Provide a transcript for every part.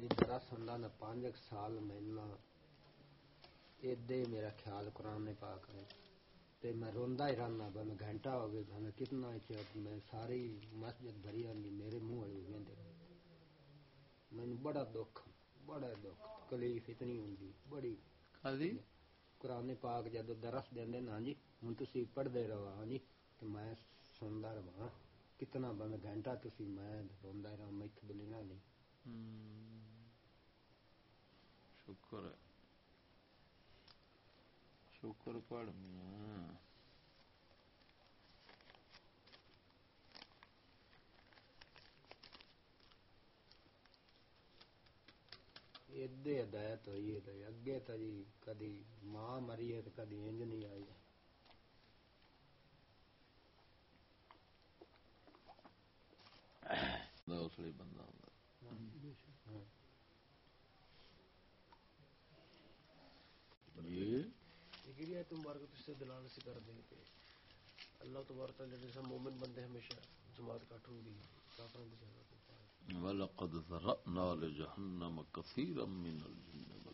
دی درس ہوندا نہ پانچ سال ملنا ایدے میرا خیال قرآن نے پاک ہے تے میں روندا ہی رہنا با میں گھنٹہ ہو گیا میں کتنا چر میں ساری مسجد بھری آنی میرے منہ والے ویندے مینوں بڑا دکھ بڑا دکھ تکلیف اتنی ہوندی بڑی کدی قرآن پاک جدو درس دیندے نا جی ہن تسی پڑھدے رہو ہاں جی تے میں سندا رہا کتنا بند گھنٹہ تسی میں روندا رہا میں بلینا نہیں شکر ہے شکر پڑھ میاں ایدے ہدایت ہوئی ہے اگے تو جی کدی ماں مری ہے تو کدی انج نہیں آئی اس لیے بندہ ہوتا جی۔ تمہارے کو سے دلال سے کر دیں کہ اللہ تبارک جیسا مومن بندے ہمیشہ جماعت کاٹوں گی کافروں کی جگہ وَلَقَدْ ذَرَأْنَا لِجَهَنَّمَ كَثِيرًا مِّنَ الْجِنِّ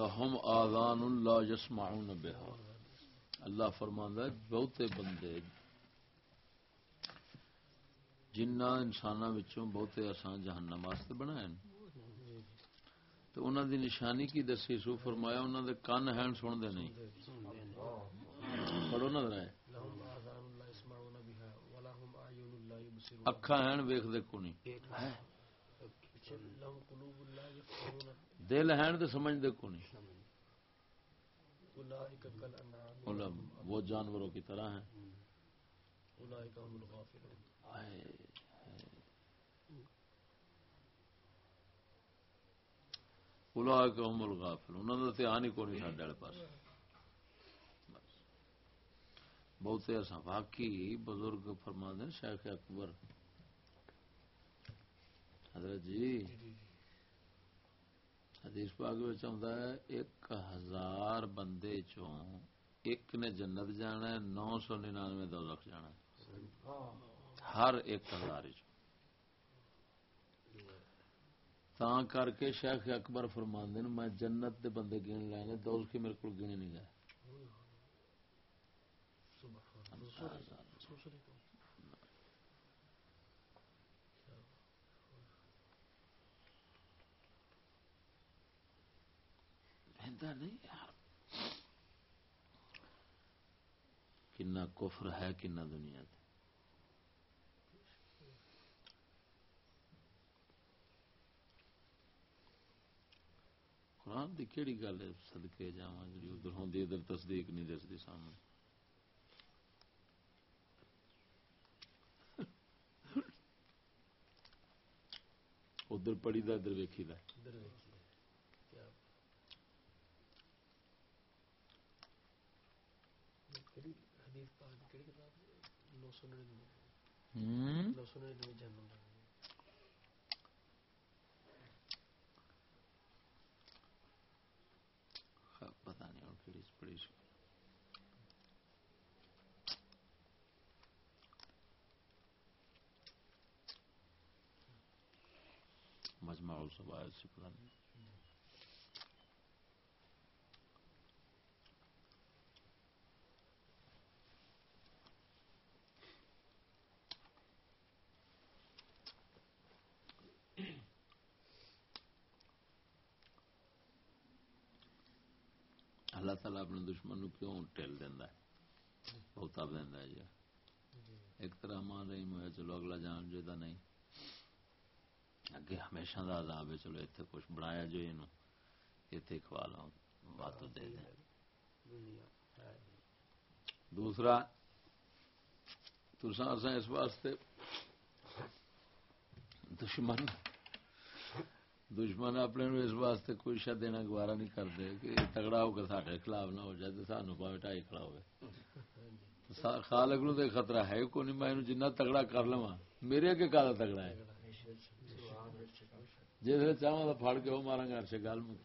لہم آذان لا يسمعون بها اللہ فرماندا ہے، بہتے بندے، جنہ انساناں وچوں بہتے اساں جہنم واسطے بنائے تو انہاں دی نشانی کی دسی؟ سو فرمایا انہاں دے کان ہن سن دے نہیں۔ پڑھو نہ ذرا۔ لهم آذان لا يسمعون کو نہیں دل ہن تے سمجھدے کو نہیں وہ جانوروں کی طرح ہیں۔ هم الغافلون. انہاں دا دھیان ہی کوئی نہیں ساڈے والے پاس بہتے ایسا واقعی بزرگ فرما دیں شیخ اکبر۔ حضرت جی۔ حدیث پاک ہے ایک ہزار بندے چوں ایک نے جنت جانا ہے نو سو ننانوے دو لکھ جانا ہے۔ ہر ایک ہزار تاں کر کے شیخ اکبر فرماندے میں جنت دے بندے گن لینے دوز کے میرے کو گنے نہیں گئے سبحان نہیں یار کنا کفر ہے، کنا دنیا تے قرآن دی کیڑی گل ہے؟ صدقے جاواں جڑی ادھر ہوندی ادھر تصدیق نہیں دسدی سامنے۔ ادھر پڑھی دا، ادھر ویکھی دا ادھر دیکھیے کیا کیڑی حدیث پاک دی کیڑی کتاب نو سو نڑینوے نو سو نڑینوے جہنم دا پتہ نہیں کیڑی سی مجمع السبائل سے پتہ نہیں اللہ تعالیٰ اپنے دشمن کیوں ٹل دینا ہے؟ بہتا دینا ہے جی۔ ایک طرح مان رہی میں چلو اگلا جان جو دا نہیں۔ اگے ہمیشہ دا عذاب ہے، چلو اتنے کچھ بنایا جو یہ اتنے کھوا لو بات دے دیں۔ دوسرا تسا اس واسطے دشمن۔ دشمن اپنے اس واسطے کوئی شہ دینا گوارا نہیں کرتے کہ تگڑا ہو کے سارے خلاف نہ ہو جائے تو سانو پاوے ٹائی کھڑا ہوئے۔ خالق نو تو خطرہ ہے کو نہیں، میں جنہ تگڑا کر لوا میرے اگے کالا تگڑا ہے؟ جس نے چاہوں تو پھڑ کے وہ مارا گا ارشے گل میں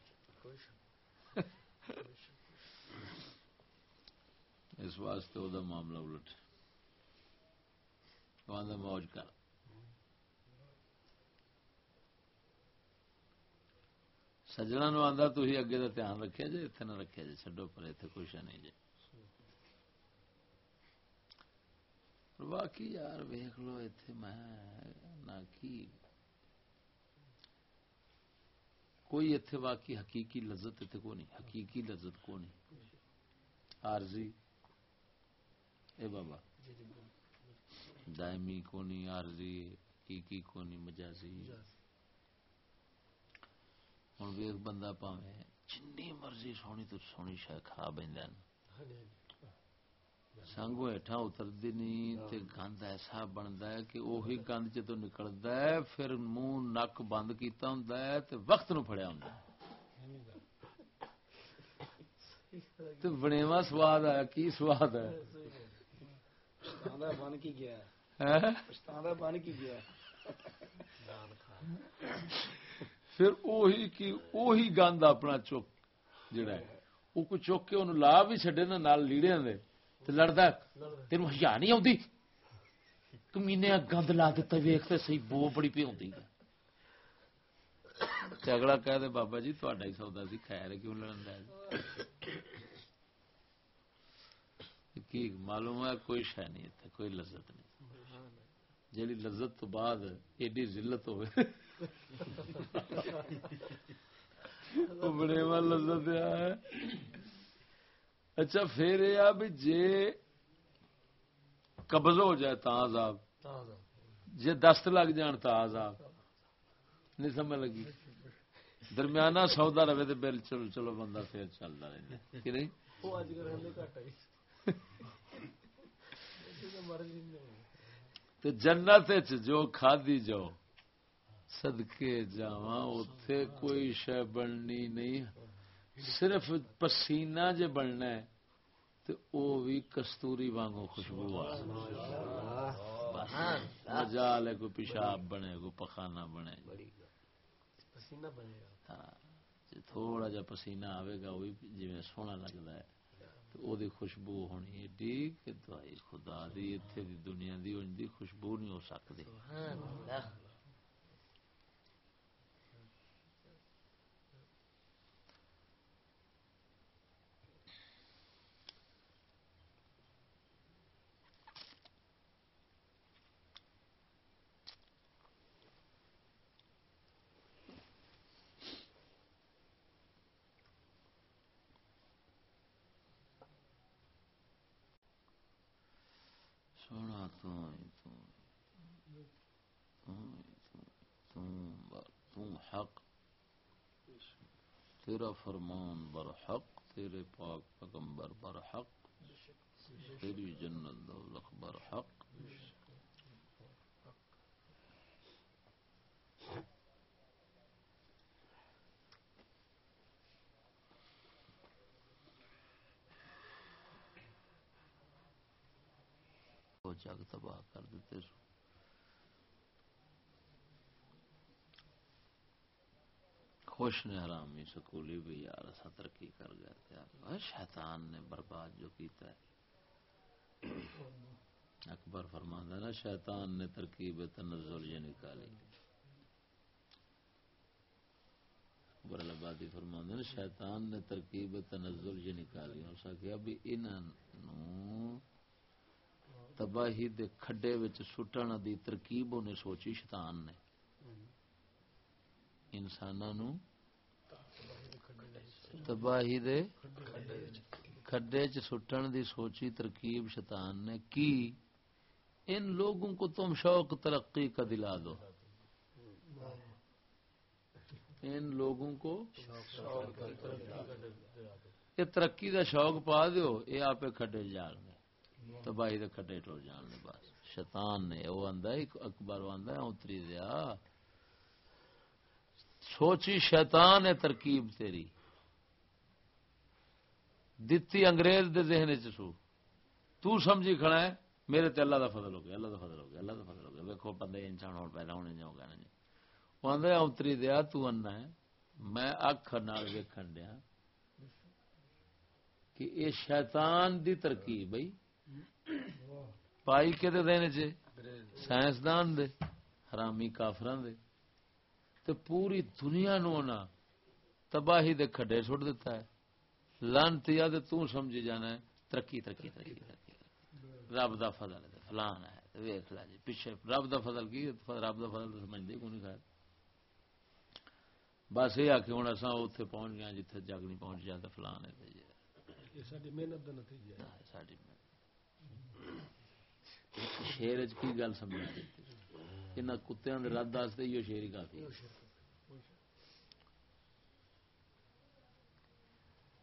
اس واسطے وہ معاملہ الٹ۔ موج کر۔ سجنا نو آدھا تھی اگے کا دھیان رکھے جی اتنے نہ رکھے جی چڈو پر اتنے کچھ نہیں جی باقی یار ویخ لو اتے میں نہ کی کوئی اتے باقی حقیقی لذت اتنے کو نہیں حقیقی لذت کو نہیں عارضی اے بابا دائمی کو نہیں عارضی حقیقی کو نہیں مجازی ہوں ویخ بندہ پاوے جنی مرضی سونی تو سونی شہ کھا بہن ہاں جی ہاں سنگو ہیٹھاں اترتی نہیں تے گند ایسا بنتا ہے کہ وہی گند جدو نکلتا ہے پھر منہ نک بند کیتا ہوں تے وقت نو فڑیا ہوں تے بنےوا سواد آیا کی سواد ہے؟ بن کی گیا؟ پچھتانا بن کی گیا۔ پھر اوہی کی اوہی گند اپنا چک جڑا ہے۔ وہ کو چک کے انہوں لا بھی چڈے نا نال لیڑیاں دے تے لڑدا تین ہیا نہیں آتی کمینے گند لا دیتا ویخ تے صحیح بو بڑی پی آتی اگلا کہہ دے بابا جی تھوڑا ہی سودا سی خیر ہے، کیوں لڑن دیا کی معلوم ہے کوئی شہ نہیں اتنے کوئی لذت نہیں۔ جیڑی لذت تو بعد ایڈی ذلت ہوئے۔ بڑے لذت ہے۔ اچھا پھر یہ بھی جے قبض ہو جائے تا عذاب۔ جے دست لگ جان تا عذاب۔ نہیں سمجھ لگی۔ درمیانہ سودا رہے تو بل چلو چلو بندہ پھر چلتا رہتا کہ نہیں؟ وہ تو جنت جو کھادی جاؤ صدقے جاواں اوتھے کوئی شے بننی نہیں۔ صرف پسینہ جے بننا ہے او بھی کستوری وانگو خوشبو مجال ہے کوئی پیشاب بنے کوئی پخانہ بنے۔ پسینہ بنے۔ گا ہاں تھوڑا جا پسینہ آئے گا وہی جی سونا لگتا ہے۔ دی خوشبو ہونی ایڈی کہ دوائی خدا دی اتنے دی دنیا دی ان دی خوشبو نہیں ہو سکتی اللہ تو ہی تو تو ہی تو تم بر- تم حق تیرا فرمان بر حق تیرے پاک پیغمبر بر حق تیری جنت دولت بر حق وہ جگ تباہ کر دیتے سو۔ خوش نے حرامی سکولی بھی یار ایسا ترقی کر گئے تھے اے شیطان نے برباد جو کیتا ہے۔ اکبر فرماندہ نا، شیطان نے ترکیب تنزل یہ نکالی۔ اکبر الابادی فرماندہ نا، شیطان نے ترکیب تنزل یہ نکالی۔ اس کہ ابھی انہوں تباہی دے کھڈے وچ سٹن دی ترکیب نے سوچی شیطان نے۔ انساناں تباہی دے کھڈے چ سٹن دی سوچی ترکیب شیطان نے کی؟ ان لوگوں کو تم شوق ترقی کا دلا دو۔ ان لوگوں کو یہ ترقی دا شوق پا دیو، یہ آپ کھڈے جان گے۔ تباہی دے کھڈے ٹر جان گے بس۔ شیطان نے، وہ آندا ہے اکبر آندا ہے، اتری دیا۔ سوچی شیطان ہے ترکیب تیری۔ دتی انگریز دے ذہن چ تو سمجھی کھڑا ہے، میرے تے اللہ دا فضل ہو گیا، اللہ دا فضل ہو گیا، اللہ دا فضل ہو گیا۔ ویکھو، بندے انسان ہون پیدا ہونے جو گا نہیں۔ آدھے اتری دیا تو انا ہے میں اکھ نال ویکھن دیا کہ یہ شیطان دی ترکیب بھائی پائی کے کہ دین چ سائنسدان دے، حرامی کافران دے۔ تو پوری دنیا نو نا تباہی دے کھڈے چھوڑ دیتا ہے۔ لانتی دے تو سمجھی جانا ہے۔ ترقی ترقی ترقی ترقی رب دا فضل ہے فلان ہے ویکھ لا جی پیچھے رب دا فضل کی رب دا فضل سمجھدے کو نہیں خیر؟ بس یہ آ کہ ہوں اصا اتنے پہنچ گیا جتنے جگ نہیں پہنچ جاتا فلان ہے یہ ساری محنت کا نتیجہ ہے۔ ساری شیر کی گل سمجھا دیتی ان کتوں کے رد واسطے یہ شیر ہی کافی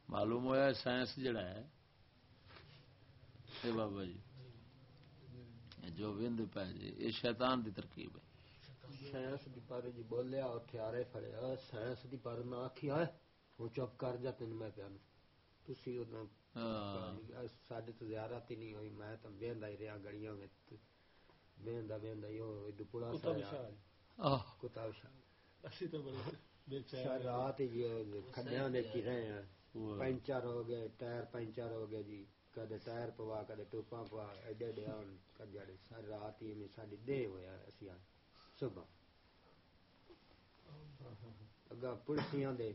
معلوم ہوا سائنس جڑا ہے۔ اے بابا جی جو وند پہ جی یہ شیطان دی ترکیب ہے۔ سائنس دی پر جی بولیا ہتھیارے فڑیا سائنس دی پر نہ آکھیا ہے وہ چپ کر جا تین میں پیانو۔ تسی ہاں۔ ساڈے تو زیارت ہی نہیں ہوئی میں تو ویندا ہی رہیا گڑیاں وچ۔ ویندا ویندا یو دپڑا کتا سا کتا شاہ اسی تو بڑے چین۔ رات جی کھڈیاں دے کی رہے ہیں۔ وہ- پنچر ہو گئے ٹائر پنچر ہو گئے جی۔ کدے ٹائر پوا کدے ٹوپاں پوا ایڈے ایڈے آن کجڑے سر رات ہی میں ساڈی دے ہویا اسی آن۔ صبح۔ اگا پڑسیاں دے۔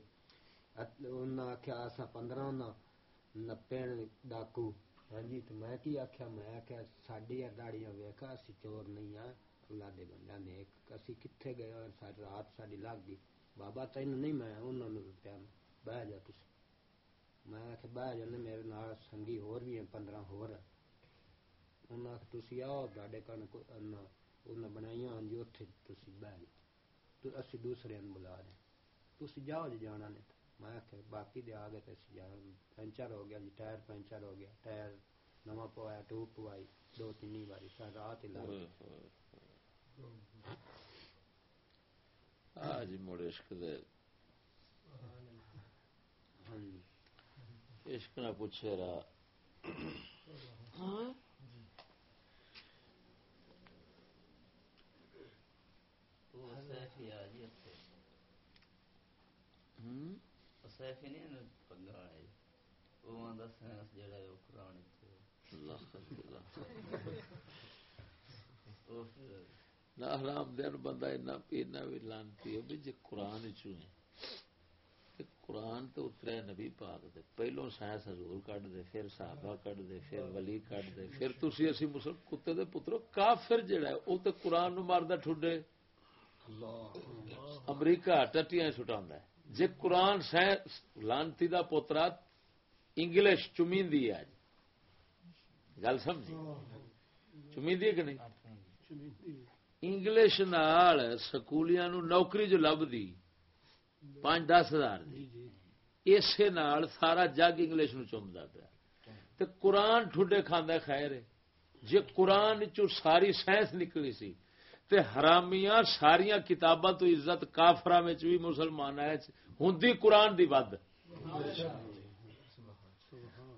انہاں آکھیا اساں پندرہ انہاں نپین ڈاکو۔ ہاں جی تو میں کی آکھیا میں آکھیا ساڈی داڑیاں ویکھا اسی چور نہیں ہاں اللہ دے بندیاں نے ایک اسی کتھے گئے اور ساری رات ساڈی لگ گئی بابا تینوں نہیں میں انہاں نوں پیا بہ جا تسی میں آخیا بہ جانے میرے نال سنگی ہور بھی ہیں پندرہ ہور ہیں انہاں آخیا تسی آؤ ڈاڈے کن انہاں بنائیاں ہاں جی اوتھے تسی بہ جاؤ تو اسی دوسرے بلا رہے تسی جاؤ جی جانا نے میں آخیا باقی دے آ گئے تے اسی جانا پنچر ہو گیا جی ٹائر پنچر ہو گیا ٹائر نواں پوایا ٹوپ پوائی دو تین باری ساری رات ہی لگ گئی۔ آ جی مڑ عشق دے۔ ہاں جی۔ عشق نہ پوچھے را۔ سیفی جی؟ سیفی نہیں پگا والے وہ آدھا سائنس جہا ہے وہ قرآن نہ حرام دین بندہ اینا بھی لانتی بھی جے قرآن تے قرآن تو اترے نبی پاک دے۔ پہلو سائنس حضور کڈ دے پھر صحابہ کڈ دے پھر ولی کڈ دے۔ پھر تسی اسی مسلم کتے دے پترو کافر جڑا ہے او تے قرآن نو ماردا ٹھڈے۔ امریکہ ٹٹیاں چھٹاندا ہے۔ جے قرآن سائنس لانتی دا پوترا انگلش چمیندی ہے اج گل سمجھی؟ چمیندی ہے کہ نہیں؟ انگلش نال سکولیاں نو نوکری جو لبدی پانچ دس ہزار دی۔ اسے نال سارا جگ انگلش نو چمدا پیا۔ تے قرآن ٹھڈے کھاندا خیر ہے۔ جے قرآن چو ساری سائنس نکلی سی تے حرامیاں ساریاں کتاباں تو عزت کافراں وچ بھی مسلمان ہے ہوندی قرآن دی ود۔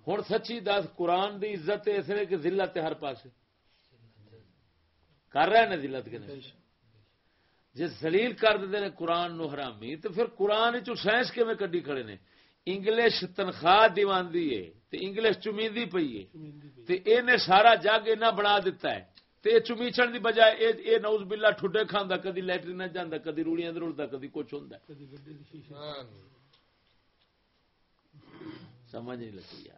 ہن سچی دس قرآن دی عزت اس نے کہ ذلت ہر پاسے۔ کر رہے ہیں ذلت کے نہیں؟ جی زلیل کر دے نے قرآن نو حرامی تو پھر قرآن چ سائنس کیویں کڈی کھڑے نے؟ انگلش تنخواہ دیواندی ہے تے انگلش چمیندی پئی ہے۔ تے اے نے سارا جگ اینا بنا دیتا ہے۔ تے چمیچن دی بجائے اے اے نعوذ باللہ ٹھڈے کھاندا کدی لیٹرین جاندا کدی روڑیاں تے رلدا کدی کچھ ہوندا ہے۔ کدی گڈے دی شیشے۔ سمجھ نہیں لگی یار۔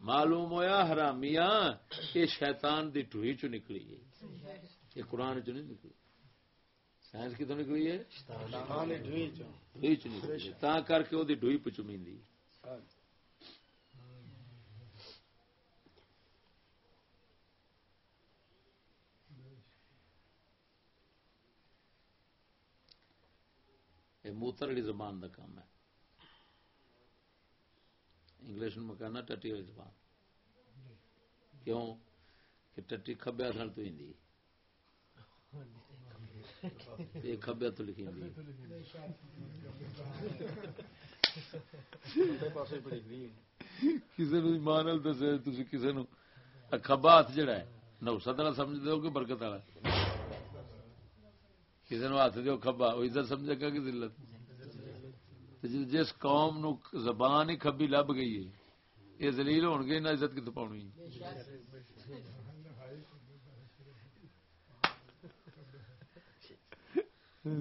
معلوم ہویا حرامیاں یہ شیطان دی ٹوئی چ نکلی ہے؟ یہ قرآن چ نہیں نکلی؟ سائنس کی تو نکلی ہے؟ ہاں نے ڈوئی چ نکلی تا کر کے وہ ڈوئی پچمیندی یہ موتر والی زبان دا کام ہے۔ انگلش میں کہنا ٹٹی والی زبان۔ کیوں؟ کہ ٹٹی کھبے ہاتھ تو ہندی۔ یہ کھبے تو لکھی کسی نو ایمان دسے تسی کسی نو کھبا ہاتھ جڑا ہے نوسط والا سمجھ دو کہ برکت والا کسی نو ہاتھ دیو کھبا، وہ عزت سمجھے گا کہ ذلت جس- قوم نو زبان ہی کھبی لب گئی ہے، یہ ذلیل ہون گے نہ عزت کتوں پاونی؟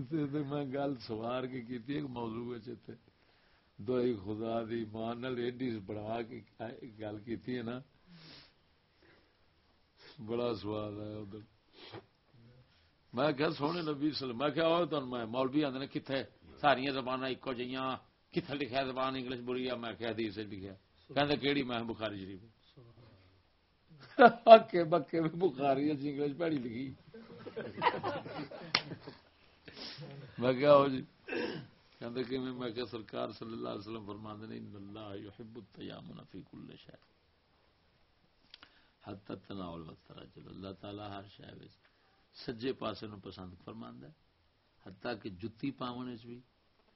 تے تے میں گل سوار کے کیتی ایک موضوع وچ تے خدا دی مان نال ایڈی بڑھا کے گل کیتی ہے نا، بڑا سواد آیا ادھر۔ میں کیا سونے نبی صلی میں کیا ہوئے میں مولوی آندے نے کتھے ساری زبان ایکو جیاں کتھے لکھیا زبان انگلش بری ہے میں کیا حدیث وچ لکھیا۔ کہندے کیڑی میں بخاری شریف ہکے بکے میں بخاری انگلش پڑھی لکھی۔ میں کیا ہو جی۔ کہندے کہ میں کہ سرکار صلی اللہ علیہ وسلم فرماندے نے ان اللہ یحب التیامن فی کل حتی تناول والترجل اللہ تعالی ہر شے وچ سجے پاسے نو پسند فرماندا ہے۔ حتی کہ جُتی پاون وچ بھی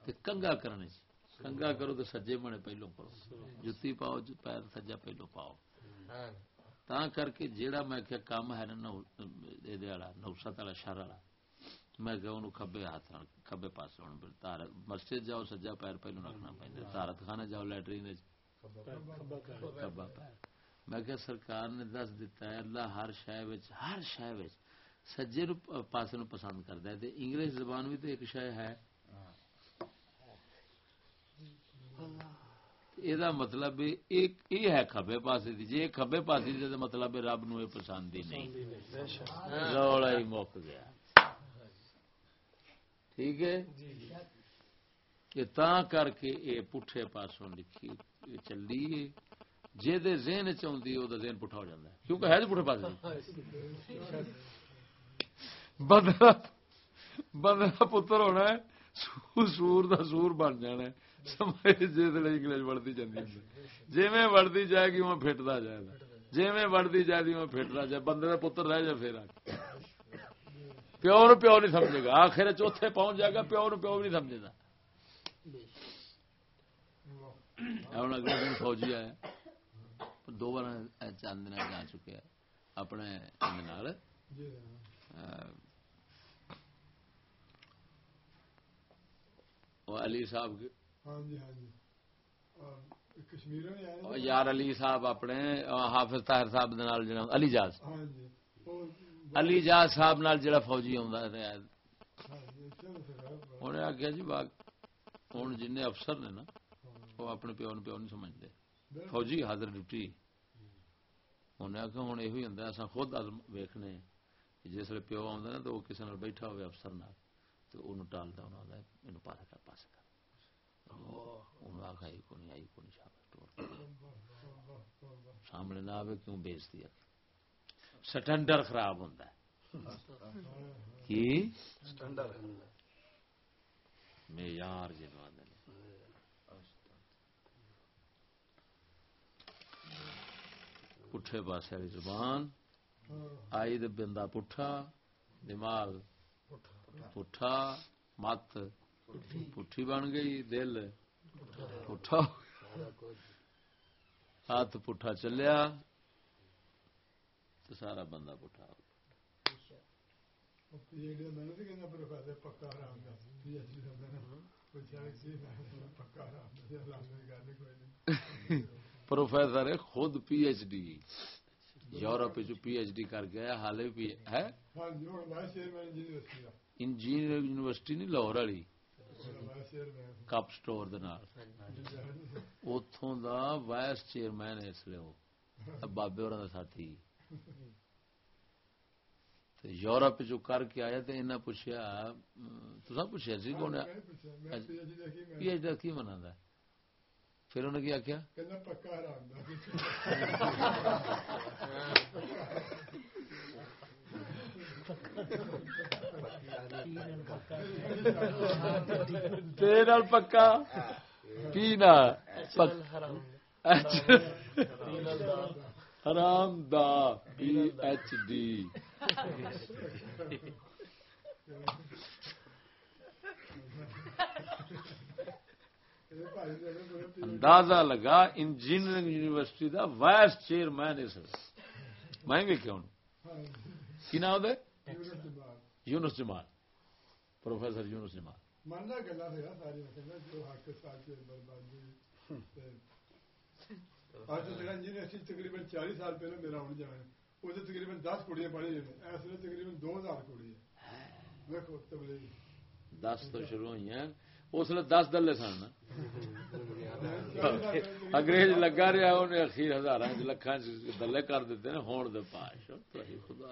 تے کنگا کرنے وچ کنگا کرو تے سجے منے پہلو کرو جُتی پاؤ جو پیر سجا پہلو پاؤ۔ تا کر کے جیڑا میں کہ کام ہے نا، نو- اے دے والا، نوسط والا، شر والا۔ میں کہ انہوں کھبے ہاتھ نال، کھبے پاسے ہون پھر تارت مسجد جاؤ، سجا پیر پہلو رکھنا پیندا تارت خانے جاؤ، لیٹرین وچ۔ کھبا پیر۔ میں کہ سرکار نے دس دیتا ہے، اللہ ہر شے وچ، ہر شے وچ سجے نو پاسے نو پسند کردا ہے انگلش زبان بھی تے ایک شے ہے۔ یہ مطلب یہ ہے کھبے پاسے دی۔ جے کھبے پاسے دی مطلب رب نو پسند ہی نہیں۔ رولا ہی مک گیا۔ ٹھیک ہے؟ کہ تا کر کے اے پٹھے پاسوں لکھی چلی ہے جے دے ذہن چاہتی او ذہن پٹھا ہو جاتا ہے۔ کیونکہ ہے تو پٹھے پاسے۔ بندہ بندہ پتر ہونا ہے سور دا سور بن جانا ہے۔ سمجھ جس انگلش بڑھتی جاتی جی میں بڑھتی جائے گی وہ پھٹتا جائے گا۔ جی میں بڑھتی جائے گی وہ پھٹتا جائے بندے کا پتر رہ جائے پھر پیو نو پیو نہیں سمجھے گا۔ آخر چوتھے پہنچ جائے گا پیو نو پیو نہیں سمجھے گا۔ ہوں اگلے دن فوجی آیا دو بار دن جا چکے۔ اپنے اندر نال، اہ، وہ علی صاحب ہاں جی ہاں جی۔ کشمیر؟ یار علی صاحب اپنے حافظ طاہر صاحب دے نال جڑا علی جاز۔ ہاں جی۔ علی جاز صاحب نال جڑا فوجی ہوندا ہے انہیں آخیا جی باغ ہوں جن افسر نے نا وہ اپنے پیو نو پیو نہیں سمجھتے فوجی حاضر ڈیوٹی۔ انہیں آخیا ہوں یہ ہوں اصا خود ویخنے جس پیو آ تو وہ کسی نال بیٹھا ہوئے افسر نال۔ تو انہوں ٹالتا انہوں مینو پاسا کر پاسا کر۔ انہوں آخا آئی کو نہیں آئی کو نہیں ٹور۔ سامنے نہ آئے کیوں بیچتی ہے؟ سٹینڈر خراب ہوتا ہے۔ کی؟ آدھے نے۔ پٹھے پاسے والی زبان۔ آئی دے بندہ پٹھا دماغ پٹھا مت پٹھی بن گئی دل پٹھا ہاتھ پٹھا چلیا تو سارا بندہ پٹھا ہو پروفیسر ہے خود پی ایچ ڈی یورپ چ پی ایچ ڈی کر گیا حالے ہے چیئرمین یونیورسٹی دا انجینئر یونیورسٹی نہیں لاہور والی کپ سٹور اتوں دا وائس چیئرمین ہے اس لیے بابے اور ساتھی تے یورپ چ کر کے آیا تے انہاں پوچھیا تساں پوچھیا سی کون پی ایچ ڈی کی مناندا ہے پھر انہوں نے کیا کیا پکا۔ حرام۔ دا پینا حرام پی ایچ ڈی۔ اندازہ لگا انجینئرنگ یونیورسٹی دا وائس چیئرمین اس میں بھی کیوں؟ کی نام دے یونس جمال پروفیسر یونس جمال تقریباً سال پہلے میرا آن جانا تقریباً دس پڑھی اس نے تقریباً دو ہزار کڑی ہاں. دس تو شروع ہوئی ہیں. اس دس دلے سن انگریز لگا رہا انہیں اخیر ہزار لکھان دلے کر دیتے ہیں ہون دے پاش. خدا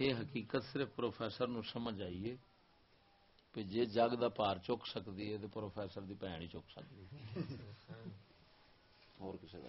یہ حقیقت صرف پروفیسر نو سمجھ آئیے کہ جے جگ دا پار چک سکتی ہے تو پروفیسر دی بھن ہی چک سکتی ہے۔ اور کسی کا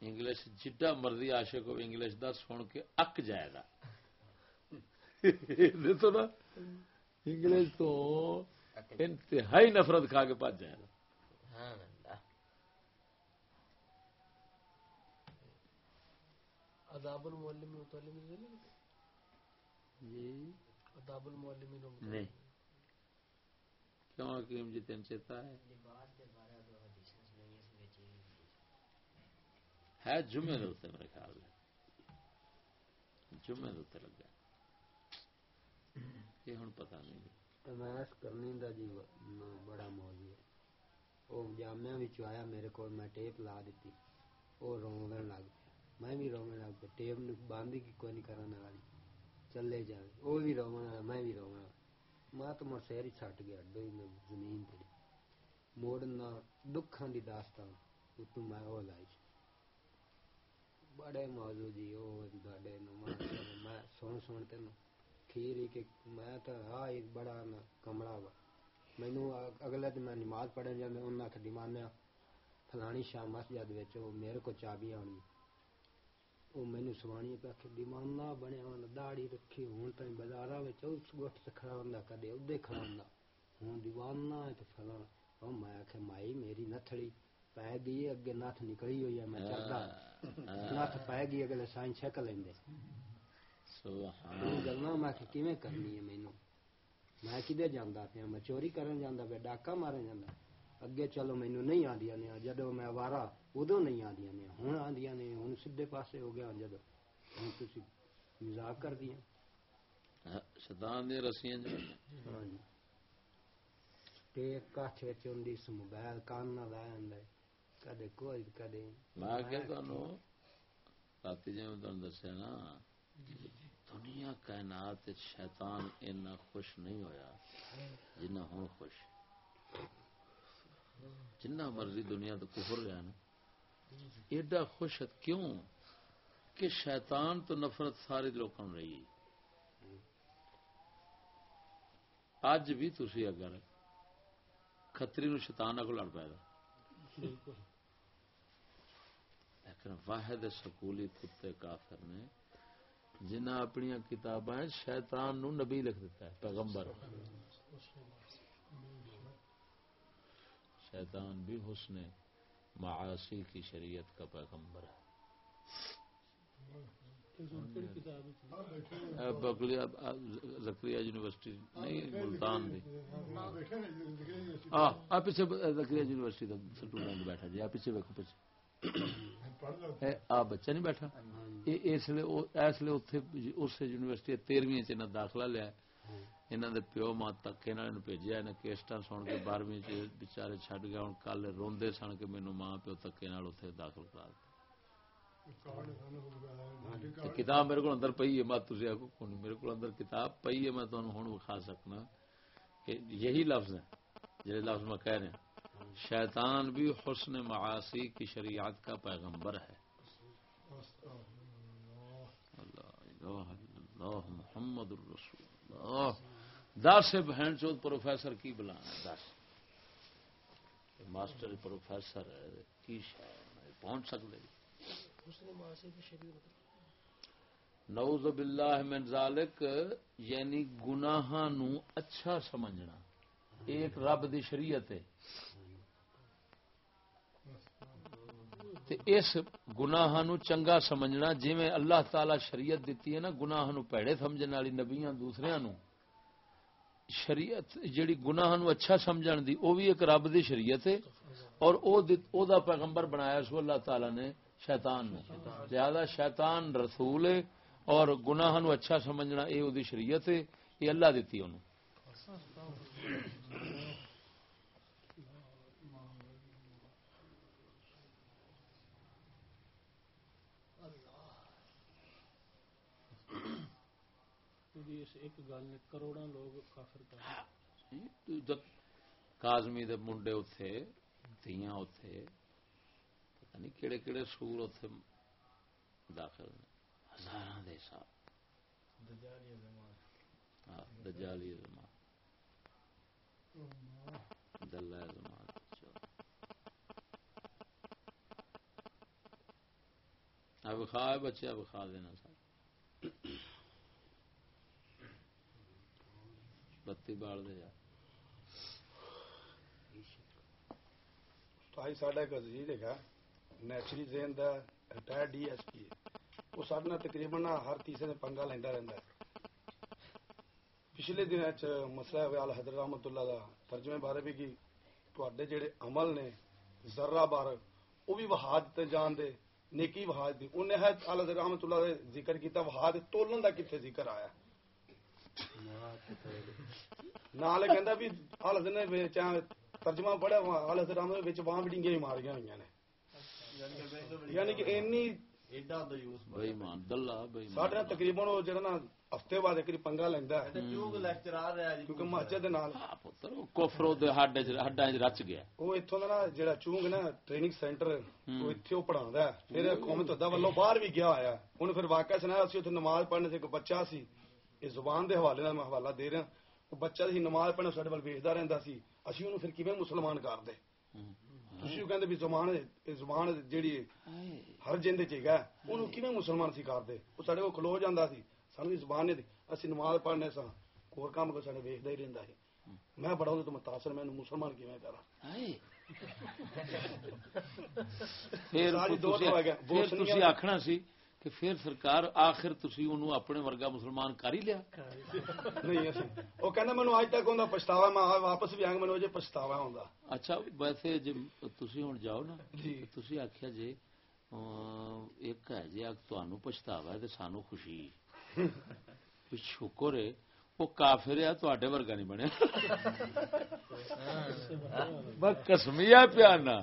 انگلش جڈا مرضی عاشق ہو انگلش دا سن کے اک جائے گا۔ انگلش تو انتہائی نفرت کھا کے پاس جائے گا۔ اداب المعلم جی اداب المعلم کیوں؟ حکیم جی تین چیتا ہے۔ ہے جمعے دے میرے خیال میں۔ جمعے دے لگا۔ یہ ہوں پتا نہیں۔ تماش کرنی دا جی بڑا ہے۔ وہ جامعہ آیا میرے کو میں ٹیپ لا دیتی۔ وہ رو لگ پیا۔ میں بھی رو لگ پیا۔ ٹیپ بند کوئی نہیں کرنے والی۔ چلے وہ بھی رو میں بھی رو میں تو چھٹ گیا ڈوئی میں زمین موڑنا دکھان دی داستان۔ اتوں میں وہ لائی۔ بڑے موضوع جی میں سن سن تین کھیر میں بڑا کمڑا وا مینو اگلے دن میں نماز پڑھن جانے انہوں نے آخر فلانی شاہ مسجد میرے کو چابیاں آنی وہ مینو سوانی پہ آخر دیوانا بنیا ہونا رکھی ہوں تھی بازار کھڑا ہوتا کدے ادے کھڑا ہوتا ہوں دیوانا فلانا میں آخر مائی میری نتھڑی پی گئی اگے نت نکلی ہوئی ہے میں چڑھتا۔ نت پی گئی اگلے سائن چھک لیندے۔ گلا میں کرنی ہے مینو میں کدھر جانا پیا؟ میں چوری کرن جانا پیا ڈاکا مارن جانا اگے چلو مینو نہیں آدیا نیا جدو میں وارا ادو نہیں آدیا نیا ہوں آدیا نے ہوں سیدے پاسے ہو گیا۔ جدو ہوں مزاق کر دیا شیطان دی رسیاں ہاں جی۔ تے کٹھ وچ ہوندی موبائل کان نہ لے میں دسیا نا دنیا کائنات شیطان اتنا خوش نہیں ہویا جنہ ہوں خوش جنہ مرضی دنیا تو کفر رہا نا ایڈا خوش کیوں کہ شیطان تو نفرت سارے لوگوں رہی اج بھی تسی اگر کھتری نو شیتان اگوں لڑ پائے کافر واحد سکولی کتے کافر نے جنہ اپنی کتاباں شیطان نو نبی لکھ دیتا ہے، پیغمبر۔ شیطان بھی حسن معاصی کی شریعت کا پیغمبر ہے۔ زکریہ یونیورسٹی نہیں، ملتان پیچھے زکریہ یونیورسٹی کا بیٹھا جی آپ پیچھے ویکو پیچھے۔ آ بچہ نہیں بیٹھا؟ اس لیے اس یونیورسٹی تیرویں چ داخلہ لیا انہوں دے پیو ماں تکے بھیجیا انہیں کیسٹا سن کے بارہویں بچارے چڈ گیا ہوں کل روندے سن کے مینو ماں پیو تکے اتنے داخل کرا ہاں جی، کتاب میرے کو اندر پئی ہے مت تھی آگو میرے کو اندر کتاب پئی ہے میں تمہیں ہوں وکھا سکنا کہ یہی لفظ ہے جہے لفظ میں کہہ رہا شیطان بھی حسن معاصی کی شریعت کا پیغمبر ہے۔ اللہ اللہ محمد الرسول۔ اللہ دس بہن چود پروفیسر کی بلا دس۔ ماسٹر پروفیسر کی شاید پہنچ سکتے۔ نعوذ باللہ من ذالک یعنی گناہ نو اچھا سمجھنا۔ ایک رب دی شریعت ہے۔ تے اس گناہ نو چنگا سمجھنا جویں اللہ تعالی شریعت دیتی ہے نا گناہ نو پیڑے سمجھن والی نبیاں دوسریاں نو۔ شریعت جیڑی گناہ نو اچھا سمجھن دی، او بھی ایک رب دی شریعت ہے۔ اور او دی، او دا پیغمبر بنایا سو اللہ تعالی نے شیطان نے لہذا شیطان رسول ہے اور گناہ نو اچھا سمجھنا اے او دی شریعت ہے یہ اللہ دیتی انہوں۔ کیونکہ اس ایک گل نے کروڑاں لوگ کافر کر جد کازمی دے منڈے اتے دیا اتے پتہ نہیں کہڑے کہڑے سور اتے داخل نے۔ ہزار دے حساب۔ ہاں، دجالی زمان۔ دلہ زمان۔ اب کھا بچے اب کھا دینا سر بتی بال دے نیچری زین دا ریٹائرڈ ڈی ایس پی وہ سارے تقریباً ہر تیسرے دن پنگا لیندا رہندا ہے۔ پچھلے دنوں چ مسئلہ ہویا الحضرت رحمت اللہ دا۔ ترجمے بارے بھی کی تواڈے جڑے عمل نے ذرہ بار وہ بھی وہا دیتے جان دے، نیکی وہا دی انہیں ہے الحضرت رحمت اللہ دا ذکر کیتا وہا دے تولن دا کتے ذکر آیا۔ ہے چینگ سینٹر پڑھا قومی باہر بھی گیا ہوا واقع سنا نماز پڑھنے سے ایک بچا سا ਇਹ ਜ਼ੁਬਾਨ ਦੇ ਹਵਾਲੇ ਨਾਲ ਮੈਂ ਹਵਾਲਾ ਦੇ ਰਿਹਾ ਉਹ ਬੱਚਾ ਸੀ ਨਮਾਜ਼ ਪੜ੍ਹਨ ਸਾਡੇ ਵੱਲ ਵੇਖਦਾ ਰਹਿੰਦਾ ਸੀ ਅਸੀਂ ਉਹਨੂੰ ਫਿਰ ਕਿਵੇਂ ਮੁਸਲਮਾਨ ਕਰਦੇ ਤੁਸੀਂ ਉਹ ਕਹਿੰਦੇ ਵੀ ਜ਼ੁਬਾਨ ਇਹ ਜ਼ੁਬਾਨ ਜਿਹੜੀ ਹਰ ਜਿੰਦ ਚ ਹੈਗਾ ਉਹਨੂੰ ਕਿਵੇਂ ਮੁਸਲਮਾਨ ਸੀ ਕਰਦੇ ਉਹ ਸਾਡੇ ਕੋਲ ਖਲੋ ਜਾਂਦਾ ਸੀ ਸਾਨੂੰ ਵੀ ਜ਼ੁਬਾਨ ਨਹੀਂ ਅਸੀਂ ਨਮਾਜ਼ ਪੜ੍ਹਨੇ ਸਾਂ ਹੋਰ ਕੰਮ ਕੋ ਸਾਡੇ ਵੇਖਦਾ ਹੀ ਰਹਿੰਦਾ ਸੀ ਮੈਂ ਬੜਾ ਉਹਦੇ ਤੋਂ ਮਤਾਸਰ ਮੈਨੂੰ ਮੁਸਲਮਾਨ ਕਿਵੇਂ ਕਰਾਂ ਹਾਏ ਫਿਰ ਸਾਰੀ ਦੋ تو پھر سرکار آخر تسی انہوں اپنے ورگا مسلمان کر ہی لیا۔ نہیں وہ کہنا تک ہوندا پچھتاوا میں واپس بھی آنگ مینو پچھتاوا ہوندا اچھا ویسے جے تسی ہن جاؤ نا جی۔ تسی آکھیا جے ایک ہے جے اگ پچھتاوا ہے تے سانو خوشی۔ شکر ہے وہ کافر ہے تواڈے ورگا نہیں بنیا۔ بس کسمیا پیانا۔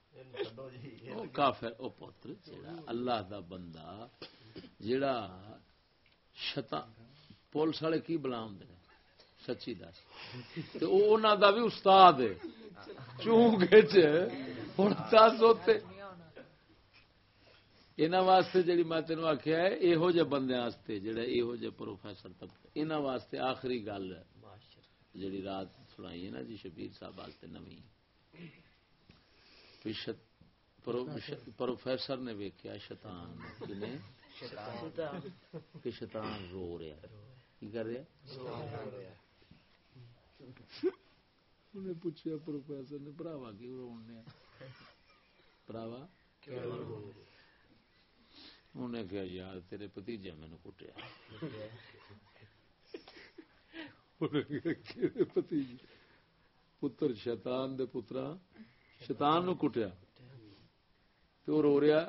کافر او پتر اللہ دا بندہ جڑا شتا پولیس والے کی بلا ہوں سچی دس۔ دا بھی استاد واسطے جڑی میں تینوں آخیا یہو جہ بندے واسطے یہو جہ پروفیسر طبقہ واسطے آخری گل جڑی رات سنائی ہے نا جی شبیر صاحب واسطے نمی پروفیسر نے ویکیا شیطان کہ شیطان رو رہا کی کر رہا انہیں پوچھا پروفیسر نے بھراوا کیوں رونے بھراوا؟ انہیں کہا یار تیرے پتیجے مینو کٹیا۔ پتیجے؟ پتر شیطان دے پترا شیطان نو کٹیا۔ تو وہ رو رہا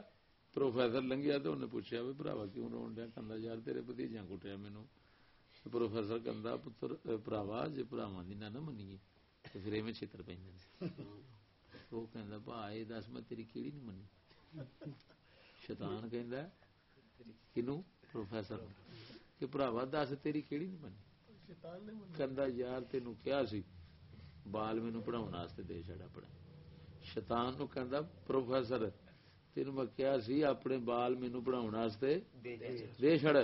پروفیسر لنگیا تو انہیں پوچھا بھی بھراوا کیوں رون ڈیا کہندا یار تیرے بھتیجیاں کٹیا مینوں۔ پروفیسر کہندا پتر بھراوا جے بھراواں دی نہ نہ منیے پھر ایویں چھتر پیندے وہ کہندا بھا اے دس میں تیری کیڑی نہیں منی؟ شیطان کہندا کینوں پروفیسر کہ بھراوا دس تیری کیڑی نہیں منی؟ کہندا یار تینوں کیا سی؟ بال مینوں پڑھاون دے چڑا پڑھا۔ شیطان نو کہندا پروفیسر تین میں کیا سی اپنے بال مینو بناون واسطے دے چھڑ۔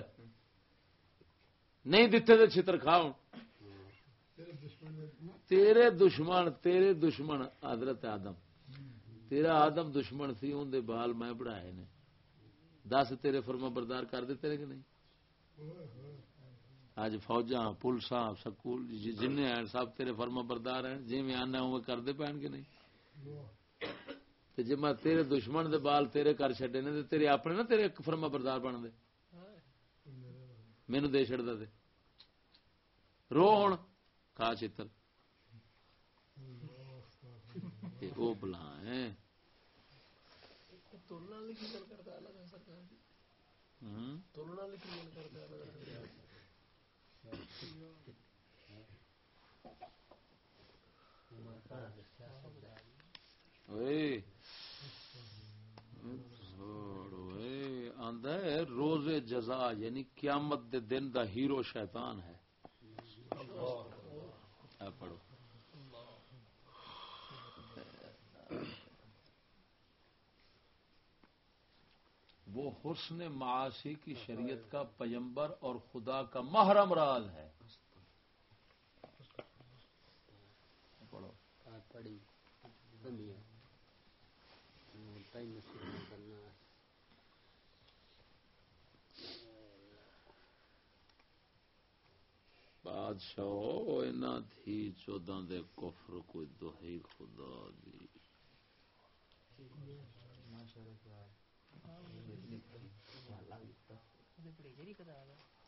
نہیں دتے تے چھتر کھاؤ۔ تیرے دشمن تیرے دشمن حضرت آدم۔ تیرا آدم دشمن سی ان دے بال میں بڑھائے نے۔ دس تیرے فرما بردار کر دیتے کہ نہیں؟ اج فوجا پولیساں سکول جن سب تیرے فرما بردار ہیں۔ جی میں آنا ہوں کر دے پین کہ نہیں؟ جی میں تیرے دشمن دے بال تیرے کر چڈے نے تیرے اپنے نا تیرے فرما بردار بن دے۔ مینو دے چڑتا دے۔ رو ہوں کا چتر۔ وہ بلا ہے آندا ہے روز جزا یعنی قیامت دے دن دا ہیرو شیطان ہے۔ پڑھو۔ وہ حسن معاشی کی شریعت کا پیمبر اور خدا کا محرم راز ہے۔ پڑھو۔ بادشاہ اینا تھی چودہ دے کفر کوئی دہی خدا دی۔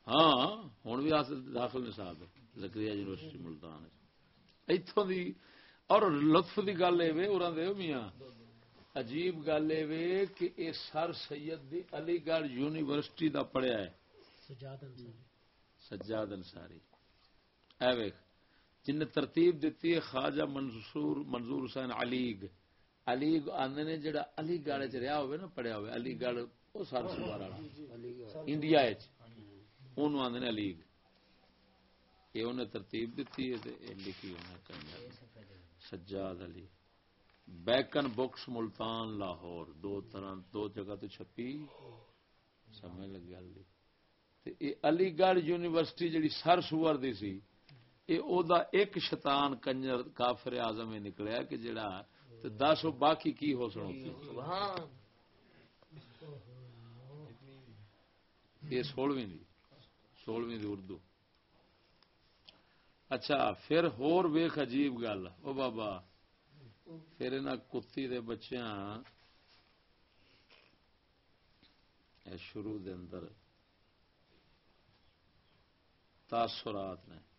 ہاں ہوں بھی داخل نصاب ہے زکریہ یونیورسٹی ملتان اتوں دی اور لطف دی گل اُراں دے میاں۔ عجیب گل اے کہ اے سر سید دی علی گڑھ یونیورسٹی دا پڑھیا ہے۔ سجاد انصاری۔ سجاد انصاری۔ اے ویخ جن نے ترتیب دیتی ہے خواجہ منصور منظور حسین علیگ۔ علیگ آندے نے جڑا علی گڑھ چ رہا ہوئے نا پڑھیا ہوئے علی گڑھ وہ سر سوار والا۔ علی گڑھ انڈیا اونوں آندے نے علیگ۔ یہ انہیں ترتیب دیتی ہے تے لکھی سجاد علی۔ Beacon Books Multan Lahore. دو طرح دو جگہ تو چھپی۔ سمجھ لگی تے اے علی گڑھ یونیورسٹی جڑی سر سور دی سی او دا ایک شیطان کنجر کافر اعظم نکلیا کہ جڑا تے دس او باقی کی ہو سنو۔ یہ سولہویں دی سولہویں دی اردو۔ اچھا پھر ہور ویخ عجیب گل۔ او بابا، پھر انہاں کتی دے بچیاں۔ اے شروع دے اندر تاثرات نے۔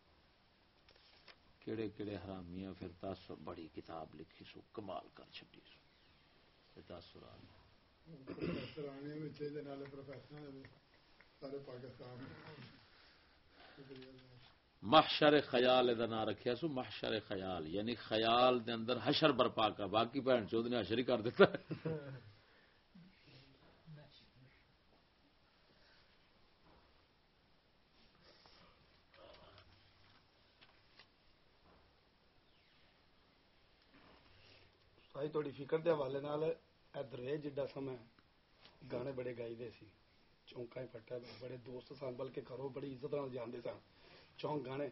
کیڑے کیڑے حرامیاں پھر تاثر بڑی کتاب لکھی سو کمال کر چھڈی سو۔ شکریہ محشر خیال دا نام رکھیا سو محشر خیال یعنی خیال دے اندر حشر برپا کا باقی بھن چود نے حشر ہی کر دیتا ہے۔ بھائی تھوڑی فکر دے حوالے نال ادھر ہے سمے گانے بڑے گائی دے سی چونکا ہی پٹا بڑے دوست سن بلکہ کرو بڑی عزت نال جاندے سن چونک گانے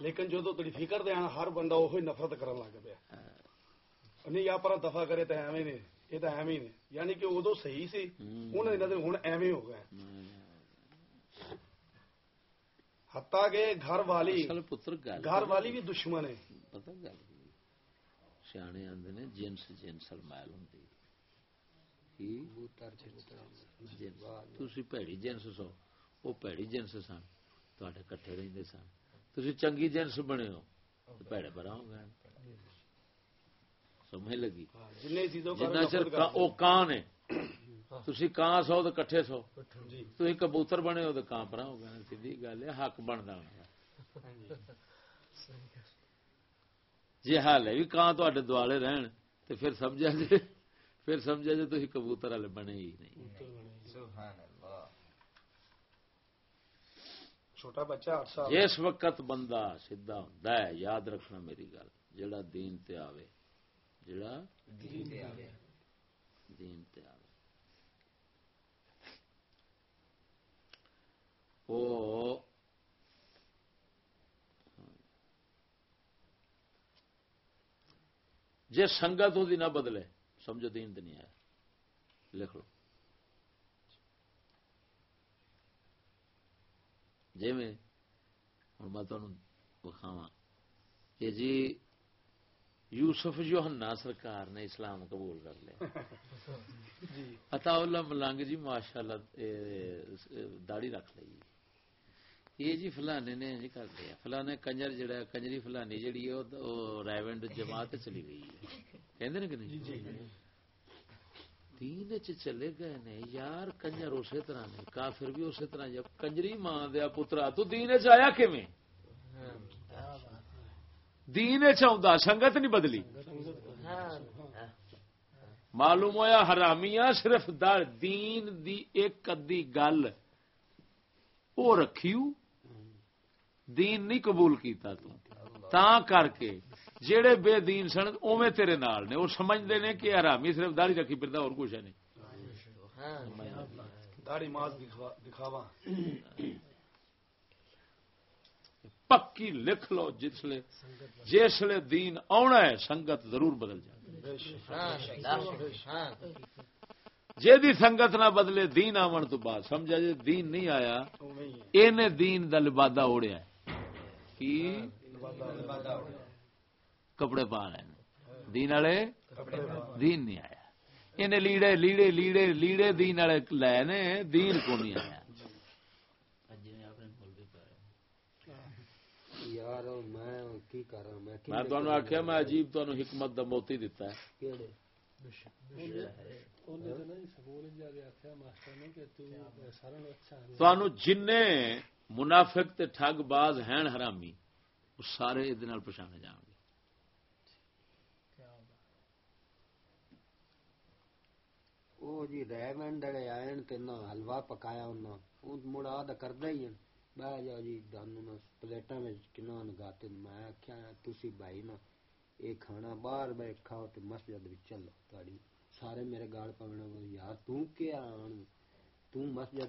لیکن جدو تھوڑی فکر دے آنا ہر بندہ اوہی نفرت کرن لگ پیا نہیں یا پر دفاع کرے تے ایویں نے یہ تے ایویں نے یعنی کہ اودوں صحیح سی انہاں دے نظر ہن ایویں ہو گئے حتیٰ کہ گھر والی گھر والی بھی دشمن ہے سیانے آدھے نے جنس جنس المائل ہوں پیڑی جنس سو وہ پیڑی جنس سن تے کٹھے رہتے سن۔ تھی چنگی جنس بنے ہو پیڑے برا ہو گئے۔ سمجھ لگی؟ جنا چر وہ کان ہے تھی کان سو تو کٹھے سو؟ تھی کبوتر بنے ہو تو کان پرا ہو گئے؟ سیدھی گل ہے حق بن ہونا۔ ہاں جی۔ جی ہالے بھی کان تے دوالے رہن؟ تے پھر سمجھا جی پھر سمجھا جی تھی کبوتر والے بنے ہی نہیں۔ بچہ جس وقت بندہ سیدھا ہوندا ہے یاد رکھنا میری گل جا دین تے آوے جڑا دین تے آوے۔ دین تے آوے۔ او جی سنگت وہ نہ بدلے سمجھو دین دینی ہے۔ لکھ لو۔ جی میں ہوں میں تمہیں دکھاوا کہ جی یوسف یوہنا سرکار نے اسلام قبول کر لیا۔ جی۔ عطا اللہ ملنگ جی ماشاءاللہ داڑی رکھ لی یہ جی فلانے نے جی کر دیا فلانے کنجر جڑا کنجری فلانی جڑی ہے وہ رائونڈ جماعت چلی گئی ہے کہ نہیں دین چ چلے گئے نے یار کنجر اسی طرح نے کافر بھی اسی طرح جب کنجری ماں دیا پترا تو دین چ آیا کیویں دین چاہتا سنگت نہیں بدلی معلوم ہوا حرامیاں صرف دین دی ایک ادی گل وہ رکھیو دین نہیں قبول کیتا تو۔ تا کر کے جڑے بے دین سن اوے تیرے نال نے۔ وہ سمجھتے ہیں کہ حرامی صرف داری رکھی پھرتا اور کچھ ہے نہیں۔ پکی لکھ لو جسل جسل دین آنا ہے سنگت ضرور بدل جائے۔ جی سنگت نہ بدلے دین آن تو بعد۔ سمجھا جی دین نہیں آیا دین دا لبادہ اوڑیا ہے۔ کی؟ کپڑے پا رہے دین والے؟ دین نہیں آیا۔ انہیں لیڑے لیڑے لیڑے لیڑے دین والے لے نے دین کو نہیں آیا؟ میں آخیا میں عجیب تمہیں حکمت دا موتی دتا جن منافق تے ٹھگ باز ہیں حرامی، وہ سارے یہ پچھانے جان گے۔ وہ جی ریون ڈڑے آئن تے نہ حلوہ پکایا مڑا دا ہی بہ جا جی دانو نہ پلیٹاں وچ میں آکھیا تسی بھائی نہ اے کھانا باہر کھاؤ مسجد چلو۔ تہاڈی سارے میرے گال پاونا یار توں آن میں آخیا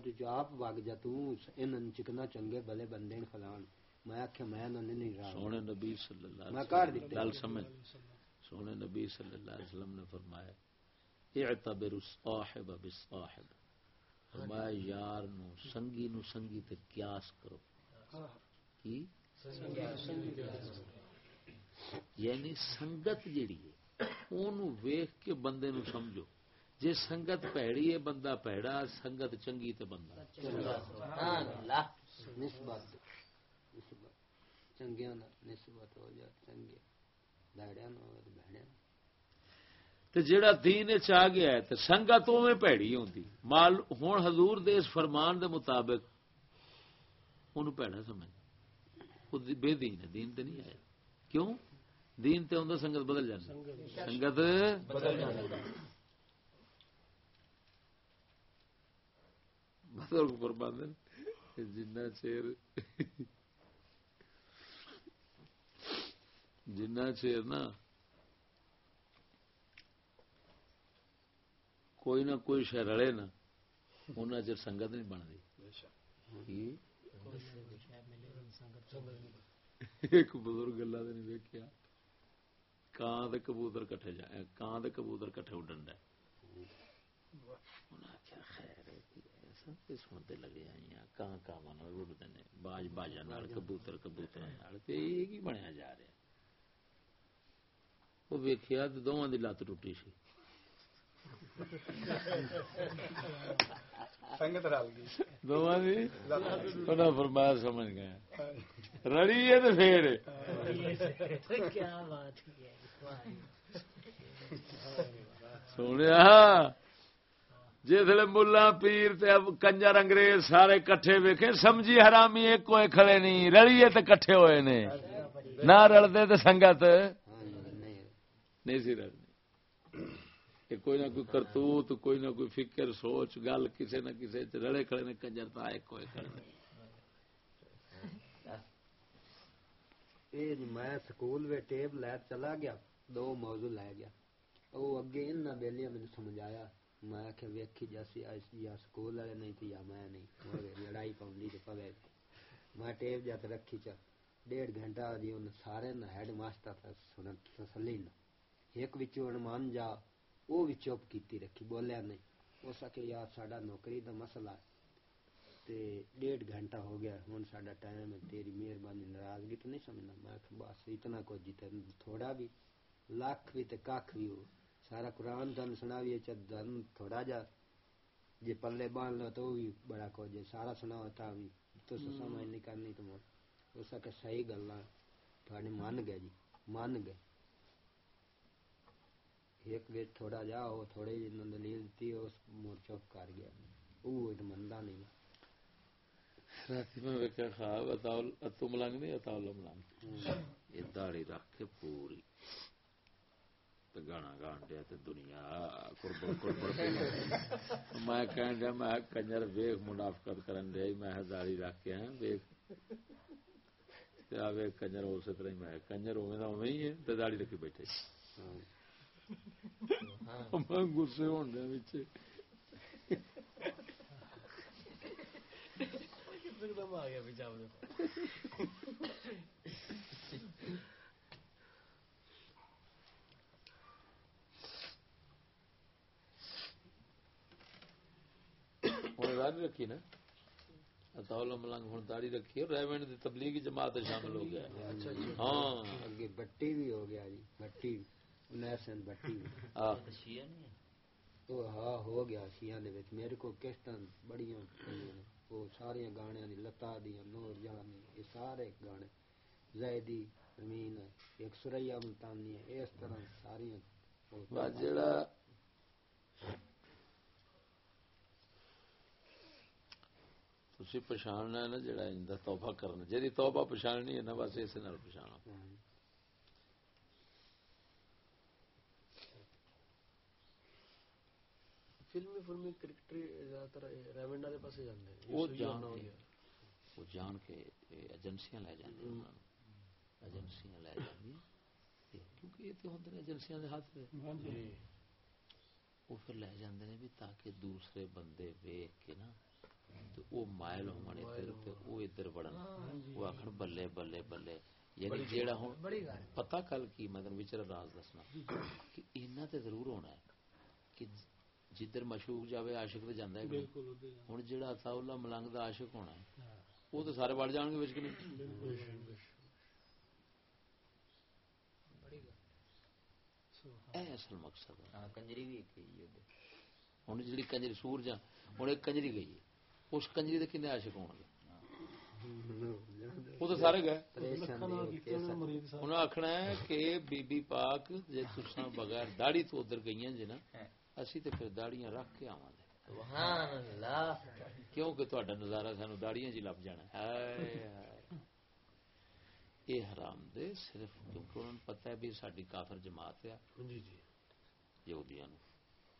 میں سونے نبی صلی اللہ علیہ وسلم نے فرمایا اعتبر الصاحب بالصاحب فرمایا یار نو سنگی نو سنگی تے قیاس کرو کی یعنی سنگت جیڑی ہے اونوں ویکھ کے بندے نو سمجھو جی سنگت پیڑی ہے بندہ پیڑا سنگت چنگی تو بندہ چنگیا نسبت ہو جائے چنگیا تے دین چاہ سنگت اوویں پیڑی ہوندی۔ مال ہن حضور دے اس فرمان دے مطابق اونوں پیڑا سمجھ بے دین ہے دین تو نہیں آیا۔ کیوں؟ دین تے ہوندا سنگت بدل جاندی۔ سنگت بدل جاندی۔ بزرگ فرماندن جنہ چیر جنہ چیر نا کوئی نہ کوئی شہ رلے نا ان چر سنگت نہیں بنتی ایک بزرگ گلا نہیں ویکیا کان کبوتر کٹھے جا کان کبوتر کٹھے اڈن ڈے سنتے سنتے لگے آئی کاں کاں اڑتے ہیں باج باجا کبوتر کبوتر بنیا جا رہا وہ ویکیا تو دونوں کی لت ٹوٹی سی۔ فرمایا سمجھ گیا رڑی سونے جسے ملا پیر تے کنجر انگریز سارے کٹھے ویکھے، سمجھی حرامی ایک کوئی کھڑے نہیں، رلیے تے کٹھے ہوئے نے۔ نہ رلتے تے سنگت۔ نہیں سی رلنی کوئی نہ کوئی کرتوت، کوئی نہ کوئی فکر، سوچ، گل کسے نہ کسے رلے کھڑے نے، کنجر تا ایک کوئی کھڑے جی، میں سکول میں ٹیب لے چلا گیا، دو موضوع لے گیا۔ وہ اگے ان بیلیاں مجھے سمجھایا۔ ਬੇਲੀਆਂ ਮੈਨੂੰ ਸਮਝ ਆਇਆ ਮੈਂ ਆਖਿਆ ਵੇਖੀ ਜਾਸੀ ਅੱਜ ਜਾਂ ਸਕੂਲ ਵਾਲੇ ਨਹੀਂ ਤੇ ਜਾਂ ਮੈਂ ਨਹੀਂ ਹੋਵੇ ਲੜਾਈ ਪਾਉਂਦੀ ਤੇ ਪਵੇ ਮੈਂ ਟੇਪ ਜਦ ਰੱਖੀ ਚ ਡੇਢ ਘੰਟਾ ਦੀ ਉਹਨੇ ਸਾਰੇ ਨਾ ਹੈਡ ਮਾਸਟਰ ਤਾਂ ਸੁਣ ਤਸੱਲੀ ਨਾ ਇੱਕ ਵਿੱਚੋਂ ਅਨਮਾਨ ਜਾ ਉਹ ਵੀ ਚੁੱਪ ਕੀਤੀ ਰੱਖੀ ਬੋਲਿਆ ਨਹੀਂ ਉਹ ਸਕੇ ਯਾਰ ਸਾਡਾ ਨੌਕਰੀ ਦਾ ਮਸਲਾ ਹੈ ਤੇ ਡੇਢ ਘੰਟਾ ਹੋ ਗਿਆ ਹੁਣ ਸਾਡਾ ਟਾਈਮ ਹੈ ਤੇਰੀ ਮਿਹਰਬਾਨੀ ਨਾਰਾਜ਼ਗੀ ਤਾਂ ਨਹੀਂ ਸਮਝਣਾ ਮੈਂ ਕਿਹਾ ਬਸ ਇਤਨਾ ਕੁਝ ਹੀ ਤੈਨੂੰ سارا قرآن تن سنا سناویے چن تھوڑا جا۔ جی پلے باندھ لو تو بھی بڑا کو جی سارا سنا ہوتا بھی۔ تو سمجھ نہیں کرنی تو اس کا صحیح گلا۔ تھوڑے من گئے جی من گئے۔ ایک ویچ تھوڑا جا ہو تھوڑے جی دلیل دیتی اس مور چپ کر گیا۔ وہ تو منتا نہیں۔ راتی میں ویکیا خواب اتاؤ تم لنگ نہیں اتاؤ لم یہ داڑھی رکھ کے پوری۔ تے گانا گان دیا تے دنیا قربان قربان میں کہن دیا، میں کنجر ویکھ منافقت کرن دیا۔ میں داڑھی رکھ کے ہیں ویکھ تے آ ویکھ کنجر اسی طرح ہی میں کنجر اوویں دا اوویں ہی ہے تے داڑھی رکھی بیٹھے۔ میں غصے ہون دیا وچ۔ ایک دم آ گیا پیچھا ہوں داڑھی رکھی نا؟ اچھا، ہاں، اتاؤلا ملنگ ہوں داڑھی رکھی ہے دی تبلیغی جماعت شامل ہو گیا اچھا، اچھا، ہاں۔ بٹی بھی ہو گیا جی بٹی نیشنل بٹی۔ ہاں ہو گیا شیاں میرے کو قسطاں بڑیاں وہ سارے گانے لتا دی نور جانی یہ سارے گانے۔ زیدی امین ایک سریا ملتانی اس طرح ساری تسی پچھاننا نا جڑا توبہ کرنا جی توبہ پچھاننی ہے نا بس اسے پچھانا فلمی فلمی کرکٹری زیادہ تر ریونڈا دے پاسے جاندے وہ جان کے وہ جان کے ایجنسیاں لے جاندے ایجنسیاں لے جاندی کیونکہ یہ تے ہوندے ایجنسیاں دے ہاتھ وچ ہاں جی۔ وہ پھر لے جاندے نے بھی تاکہ دوسرے بندے ویکھ کے نا وہ مائل ہون ادھر وہ ادھر وڑن وہ آخر بلے بلے بلے۔ یعنی جیڑا ہوں پتہ کل کی میں تین راز دسنا۔ کہ اینا تے ضرور ہونا ہے کہ جدھر مشوق جاوے عاشق تے جاندا ہے ہن جیڑا تھا اللہ ملنگ دا عاشق ہونا ہے وہ تو سارے وڑ جان گے وچ کہ اے اصل مقصد ہے۔ کنجری بھی کی ہن جڑی کنجری سور جا ہن ایک کنجری گئی ہے۔ اس کنجری کے کنے عاشق ہون گے۔ ہاں۔ وہ تو سارے گئے۔ انہوں آخنا ہے کہ بی بی پاک جی تسا بغیر داڑھی تو ادھر گئی جی نا اسی تے پھر داڑیاں رکھ کے آواں گے۔ کیونکہ تہاڈا نظارہ سانو داڑیاں جی لب جانا ہے۔ یہ حرام دے صرف کیونکہ انہوں نے پتہ ہے بھی ساری کافر جماعت ہے۔ جی، جی۔ یہودیاں نو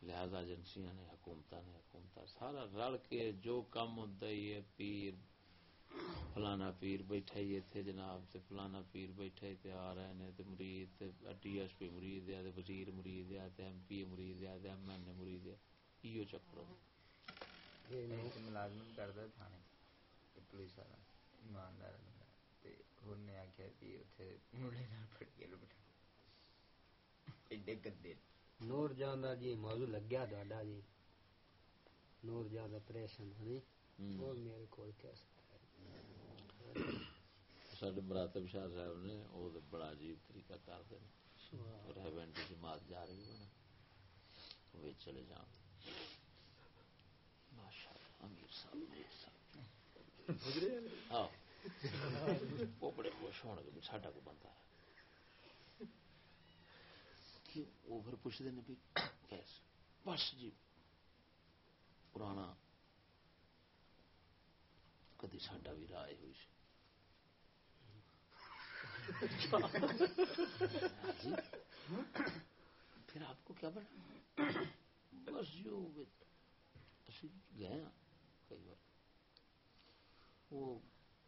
لہذا ایجنسیاں نے حکومت نے حکومت سارا رل کے جو کم ہوتا ہے پیر فلانا پیر بیٹھا ہی تھے جناب تے فلانا پیر بیٹھا ہی تے آ رہے ہیں تے مرید تے ڈی ایس پی مرید ہے تے وزیر مرید ہے تے ایم پی مرید ہے تے ایم این اے مرید ہے۔ ایو چکر ہو ملازمت کردا تھانے پولیس والا ایماندار بندہ تے ہونے آکھیا بھی اوتھے مولے نال پھٹ کے لوٹا ایڈے گدے نور جان دا جی موضوع لگیا ڈاڈا جی۔ نور جان دا پریشن ہے اور میرے کول کیسے ساڈے مراتب شاہ صاحب نے او تے بڑا عجیب طریقہ کار دے۔ اور ہیون دی جماعت جی جا رہی ہے نا وہ چلے جاؤ ماشاءاللہ امیر صاحب امیر صاحب۔ گزرے ہاں۔ وہ بڑے خوش ہونے کہ ساڈا کو بندہ ہے۔ ਕਿ ਉਹ ਫਿਰ ਪੁੱਛਦੇ ਨੇ ਵੀ ਕੈਸ ਬਸ ਜੀ ਪੁਰਾਣਾ ਕਦੀ ਸਾਡਾ ਵੀ پھر آپ کو کیا بنا بس جی جو گئے کئی بار۔ وہ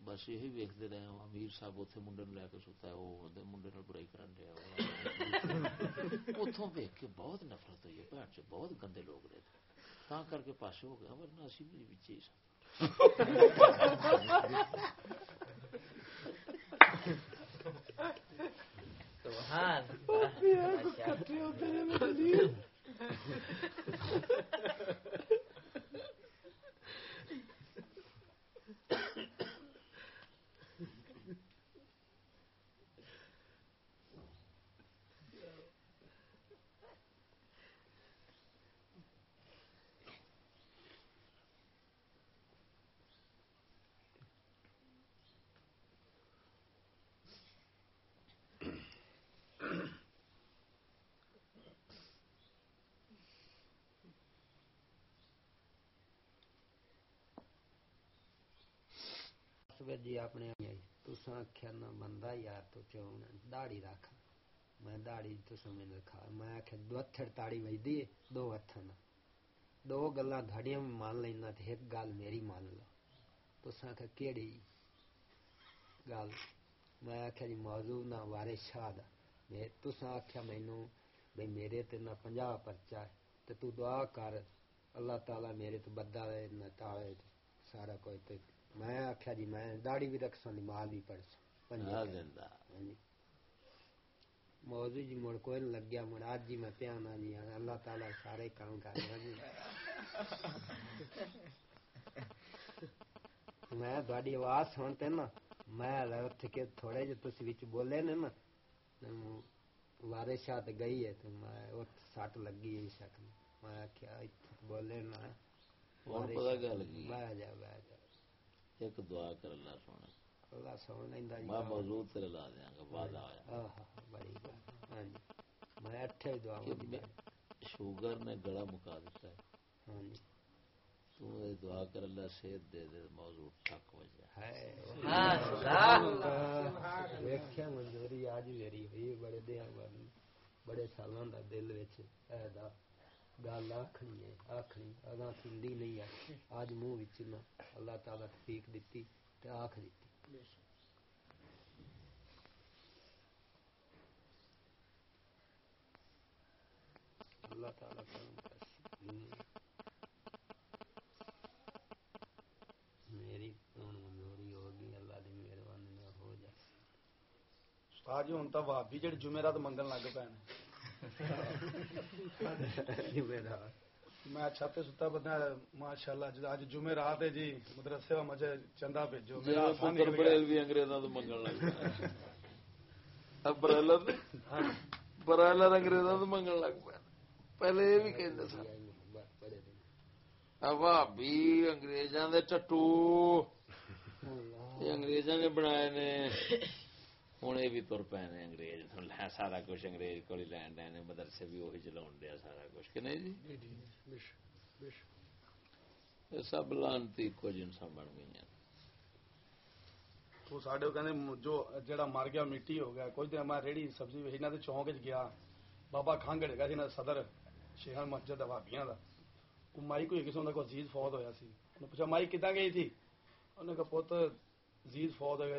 بس یہی ویکتے رہے ہوں امیر صاحب اتنے منڈے لے کے ستا ہے وہ منڈے برائی کرن دیا اتوں ویک کے بہت نفرت ہوئی ہے۔ بھن چ بہت گندے لوگ رہے تھے۔ تا کر کے پاس ہو گیا ورنہ اسی بھی بچے ہی سبحان تصویر جی اپنے آئی تسا آخیا نہ بندہ یار تو کیوں داڑی رکھ میں داڑی تسا میں رکھا میں آخیا دو ہتھڑ تاڑی وجدی ہے دو ہاتھ نہ دو گلا دھڑیاں مان لینا تو ایک گل میری مان لو تسا آخیا کہڑی گل میں آخیا جی موضوع نہ وارے شاہ دا تسا آخیا مینو بھائی میرے تے نہ پنجا پرچا ہے تو تو دعا کر اللہ تعالیٰ میرے تو بدا بدہ نہ ٹالے سارا کوئی میں آخیا جی میں داڑی بھی رکھ سن مال بھی پڑھ جی۔ ہاں جی۔ موضوع جی مڑ لگیا مڑ جی میں جی اللہ تعالی سارے کام کر رہا جی۔ میں آواز سنتے نا میں اٹھ کے تھوڑے جی بولے نے نا وارے شاہ گئی ہے تو میں اٹھ سٹ لگی ہے شک میں آخیا بولے نا بہ جا بہ جا۔ ایک دعا کر اللہ سونا۔ شوگر نے گلا مکا دعا کر اللہ صحت دے دے موضوع منظوری آج میری ہوئی بڑے سال بڑے دل گل آخنی ہے، آخنی، اگاں سنتی نہیں آئی۔ اج منہ اللہ تعالی تفیق دیتی تے آخ دیتی اللہ تعالی میری کمزوری ہوگی اللہ کی مہربانی ہو جائے استاد جی ہوں تو بھابی جی جمعرات منگن لگ پے میں چھت ستا بندہ ماشاء اللہ جی، اج جمعے رات ہے جی مدرسے مجھے چندہ بھیجو میرا بھی انگریزوں منگن لگ برائلر برائلر انگریزوں تو منگن لگ پیا ہاں۔ پہلے یہ بھی ہاں، کہتے سن۔ بھابی انگریزوں کے نے بنائے نے۔ ہوں یہ بھی تر پے نے انگریز سارا کچھ انگریز کو لین دین مدرسے بھی وہی چلا دیا سارا کچھ کہ نہیں جی سب لانتی کو جنساں بن گئی ہیں ساڈے جو جڑا مر گیا مٹی ہو گیا کچھ دن میں ریڑی سبزی ویچنا تے چوک گیا بابا کھانگڑ گیا سی نا صدر مسجد وابیاں کا او مائی کوئی کسوں دا عزیز فوت ہوا سی پوچھا مائی کداں گئی تھی انہوں کہا پوت عزیز فوت ہو گیا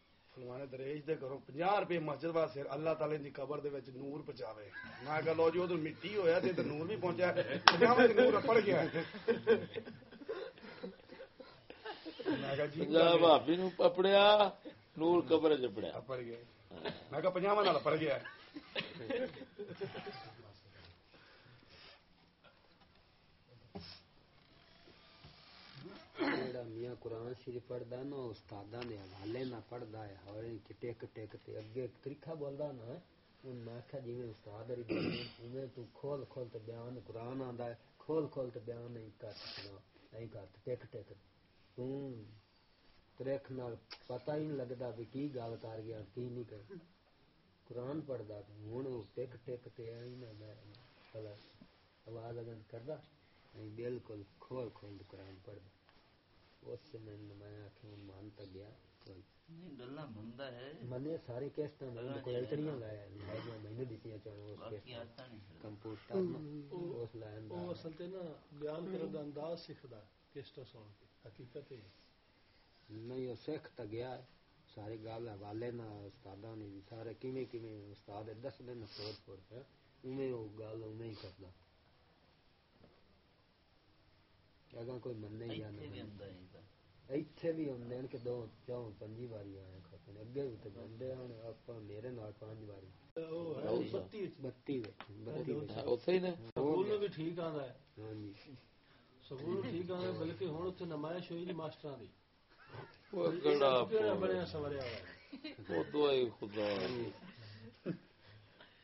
فلوانے دریج دے گھروں پناہ روپے مسجد واسطے اللہ تعالی دی قبر دے وچ نور پہنچاوے میں کہ لو جی ادھر مٹی ہوا تے نور بھی پہنچا نور پڑ گیا میں نور قبر چ پڑ گیا میں کہ پنجا نال پڑ گیا قرآن شریف پڑھتا نا استاداں دے حوالے نہ پڑھتا ہے ہوئے ٹک ٹک تے اگے تریکھا بولدا نا ہن میں آکھیا جویں استاد کھول کھول تے بیان قرآن آندا ہے، کھول کھول تے بیان نہیں کر سکنا، نہیں کر ٹک ٹک۔ ہوں نال پتہ ہی نہیں لگدا بھی کی گل کر گیا، کی نہیں کر۔ قرآن پڑھدا ہن ٹک ٹک آواز اگن کردا بالکل کھول کھول قرآن پڑھدا۔ اس میں میں مان گیا منے سارے کیسٹ دیتی کمپوٹر اس لائن وہ اصل تے نا بیان دا انداز سکھدا سن کے۔ حقیقت ہے۔ نہیں وہ سکھ تا گیا سارے گل حوالے نا نے سارے کیویں کیویں استاد دس دن فور فور وہ گل اوویں ہی اگر ٹھیک آندا ہے۔ بلکہ نمائش ہوئی ماسٹر خدا۔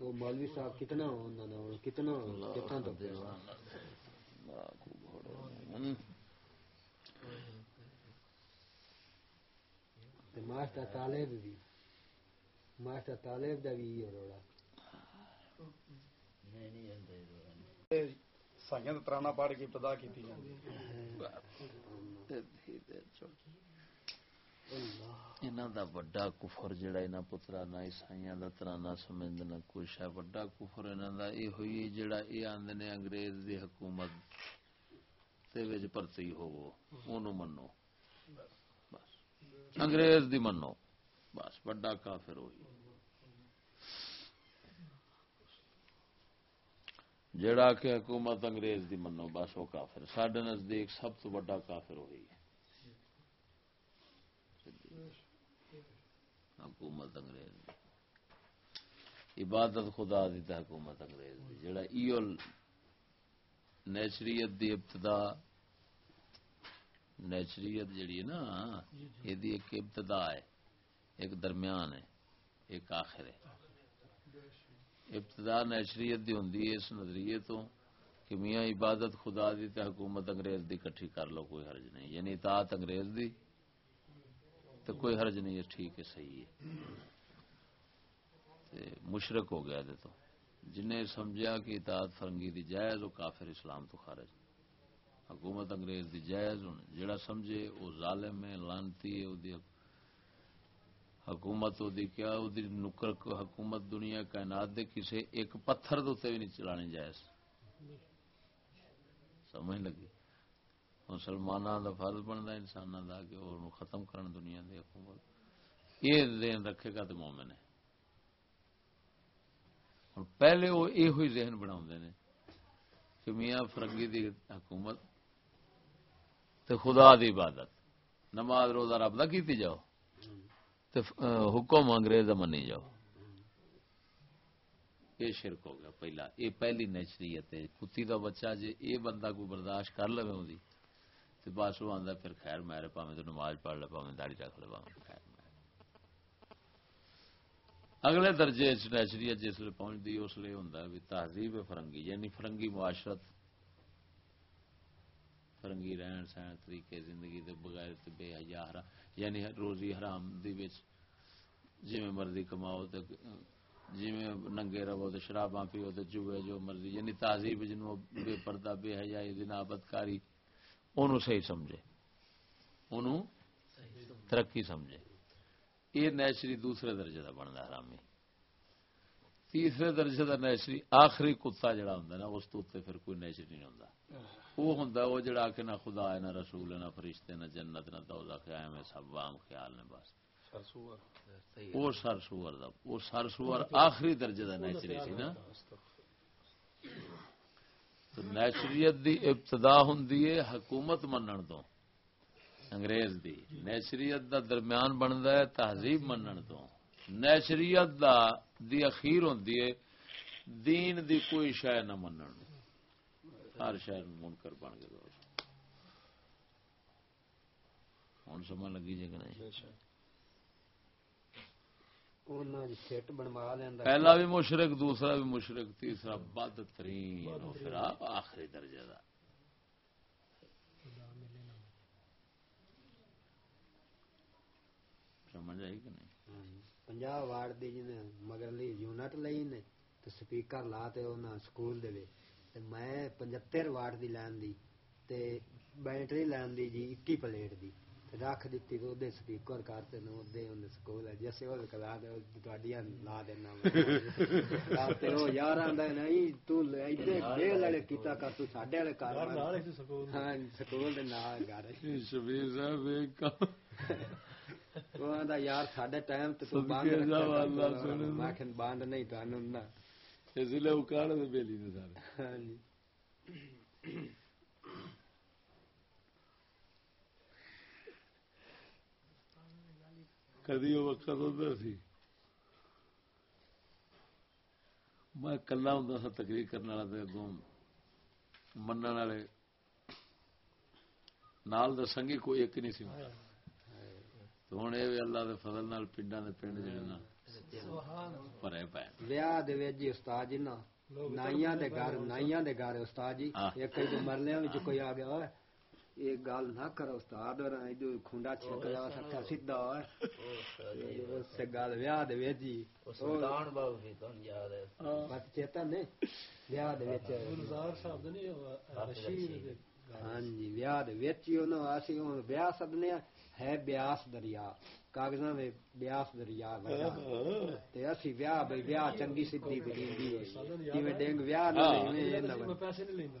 مولوی صاحب کتنا ماسٹر طالب بھی ماسٹر طالب کا بھی روڑا سائیاں ترانا پاڑ کے پتا کی انہاں دا بڑا کفر جڑا انہاں پترا نہ عیسائیاں دا طرح نہ سمجھدے کچھ ہے۔ بڑا کفر انہاں دا اے ہوئی جڑا اے آندے نے انگریز حکومت تے پرتی ہوو منو۔ بس۔ انگریز دی منو۔ بس۔ بڑا کافر ہوئی۔ جڑا کہ حکومت انگریز دی منو، بس وہ کافر۔ ساڈے نزدیک سب تو بڑا کافر ہوئی۔ ہے حکومت انگریز دی۔ عبادت خدا دی تے حکومت انگریز دی۔ جڑا ایو نیچریت دی ابتدا نیچریت جڑی نا جی، جی۔ یہ دی ایک ابتدا ہے ایک درمیان ہے ایک آخر ہے۔ ابتدا نیچریت دی ہوندی اس نظریے تو کہ میاں عبادت خدا دی تے حکومت انگریز دی کٹھی کر لو کوئی حرج نہیں۔ یعنی اطاعت انگریز دی تو کوئی حرج نہیں ہے، ٹھیک ہے، صحیح ہے۔ مشرق ہو گیا دے تو۔ جنہیں سمجھا کہ اطاعت فرنگی دی جائز، وہ کافر اسلام تو خارج۔ حکومت انگریز دی جائز جڑا سمجھے، وہ ظالم ہے، لانتی ہے دی حکومت او دی کیا او دی نکر حکومت دنیا کائنات دے کسے ایک پتھر دوتے بھی نہیں چلانے جائز۔ سمجھ لگی؟ مسلمان دا فرض بنتا انسان دا کہ وہ ختم کرن دنیا دے حکومت یہ ذہن رکھے گا تو مومن ہے۔ ہوں پہلے وہ یہ ذہن بنا نے کہ میاں فرنگی دی حکومت تے خدا دی عبادت۔ نماز روزہ رب دا کیتی جاؤ تے حکم انگریز منی جاؤ۔ یہ شرک ہو گیا پہلا۔ یہ پہلی نیچریت ہے۔ کتی دا بچہ جی یہ بندہ کو برداشت کر لو دی بس وہ آدھا پھر خیر میرے پا تو نماز پڑھ لے پاوے داڑی رکھ لے خیر اگلے درجے نیچریت جس پہنچتی اس لیے ہوں بھی تہذیب فرنگی یعنی فرنگی معاشرت، فرنگی رہن سہن طریقے زندگی دے بغیر بے حیا حرام یعنی روزی حرام دی وچ جویں مرضی کماؤ تے جویں ننگے رہو تے شراباں پیو تو جوئے جو مرضی یعنی تہذیب جنوب بے پردہ، بے حیائی زنا بدکاری انہوں صحیح سمجھے۔ انہوں ترقی سمجھے۔ یہ نیچری دوسرے درجے کا بنتا حرامی تیسرے درجے کا نیچری آخری کتا جڑا نا اس پھر کوئی نیچری نہیں ہوں وہ ہوں وہ جڑا کہ نہ خدا ہے نہ رسول ہے نہ فرشتے نہ جنت نہ دوزخ ہے میں سب عام خیال نے بس۔ وہ سر سور وہ سر سور آخری درجے کا نیچری سی نا۔ نیچریت دی ابتدا ہوں حکومت منن تو، انگریز دی۔ نیچریت دا درمیان بنتا ہے تہذیب منن تو۔ نیچریت دا دی اخیر ہوں دین دی کوئی شے نہ منن۔ ہر شے منکر بن گئے۔ ہوں سمجھ لگی جی کہ نہیں؟ ਜੇ ਕਿ ਨਹੀਂ ਉਹਨਾਂ ਦੀ ਸਿੱਟ ਬਣਵਾ ਲੈਂਦਾ ਪਹਿਲਾ ਵੀ ਮੁਸ਼ਰਕ ਦੂਸਰਾ ਵੀ ਮੁਸ਼ਰਕ ਤੀਸਰਾ ਬਦ ਤਰੀਨ ਉਹ ਫਿਰ ਆਪ ਆਖਰੀ ਦਰਜੇ ਦਾ ਸਮਝ ਆਈ ਕਿ ਨਹੀਂ ਪੰਜਾਬ ਵਾਰਡ ਦੀ ਜਿਹਨੇ ਮਗਰਲੀ ਯੂਨਿਟ ਲਈ ਨੇ ਤੇ ਸਪੀਕਰ ਲਾ ਤੇ ਉਹਨਾਂ ਸਕੂਲ ਦੇ ਵਿੱਚ ਤੇ ਮੈਂ 75 ਵਾਟ ਦੀ ਲੈਣ ਦੀ ਤੇ ਬੈਟਰੀ ਲੈਣ ਦੀ ਜੀ 21 ਪਲੇਟ ਦੀ رکھ دیتی تو دے سپیکر کرتے سکول ہے جیسے وہ کلا دے لا دینا یار آندا نہیں تو ایتھے کر سکول شبیر صاحب یار ساڈے ٹائم باند میں کہ نہیں تو انوں نہ ضلع اکاڑ بیلی نے سارے ہاں جی کدی وہ وقت ہوتا سی؟ میں کلا ہوں سا تقریر کرنے والا اگوں من والے نال دسنگی کوئی ایک نہیں سی۔ تو ہوں یہ اللہ دے فضل نال پنڈا دے پنڈ جڑنا جی استاد جی نا گھر نائیاں گھر استاد جی ایک مرلیاں کوئی آ گیا یہ گال نہ کرو استاد کھونڈا چھکیا سکا سیدھا جی۔ اس گال ویاہ دے وچ جی سلطان بابو بھی توں یاد ہے۔ ہاں۔ بات چیتا نے ویاہ دے وچ۔ ہاں، گلزار صاحب نے ہاں، رشید ہاں جی ویاہ دے وچ ہی انہاں اسی ہن بیاہ سدنے ہے بیاس دریا کاغذاں وچ بیاس دریا لگا تے اسی ویاہ بھئی ویاہ چنگی سدھی بلیندی ہے۔ جویں جی، ڈنگ ویاہ نہ میں پیسے نہیں لیندا۔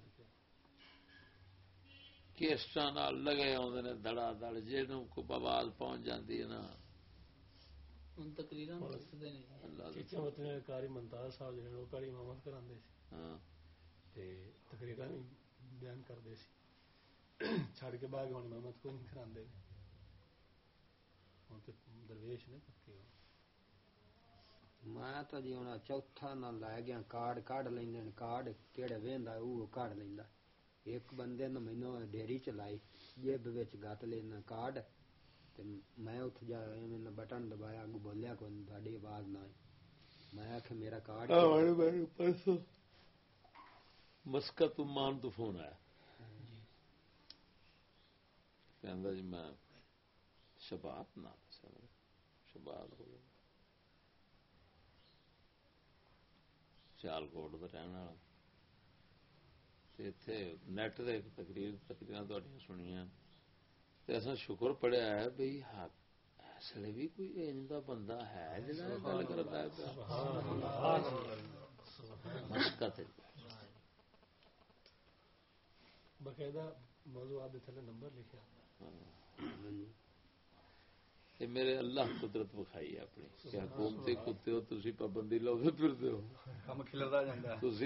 کیسٹا نال لگے آدھے دڑا دڑ جی کو آواز پہنچ جاتی ہے نا۔ ہاں۔ میں جی چوتھا نہ لے گیا کارڈ کڈ لیندے کارڈ کیڑے ویندا او کڈ ایک بندے نے مینو ڈیری چلائی جیب گت لے کارڈ میں اتھ جا میں بٹن دبایا اگ بولیا کوئی آواز نہ آئی میں آخ میرا کارڈ مسکت مان تو فون آیا جی میں شباد نا شباد ہو سیالکوٹ کا رہنے والا اتنے نیٹ تقریر تقریر سنیا شکر پڑیا ہے بھائی اس بھی کوئی اجدا بندہ ہے جڑا گل کرتا ہے مسکت باقاعدہ موضوع نمبر لکھا تے میرے اللہ قدرت بخائی اپنی کہ حکومتی کتے ہو تسی پابندی لو تے پھر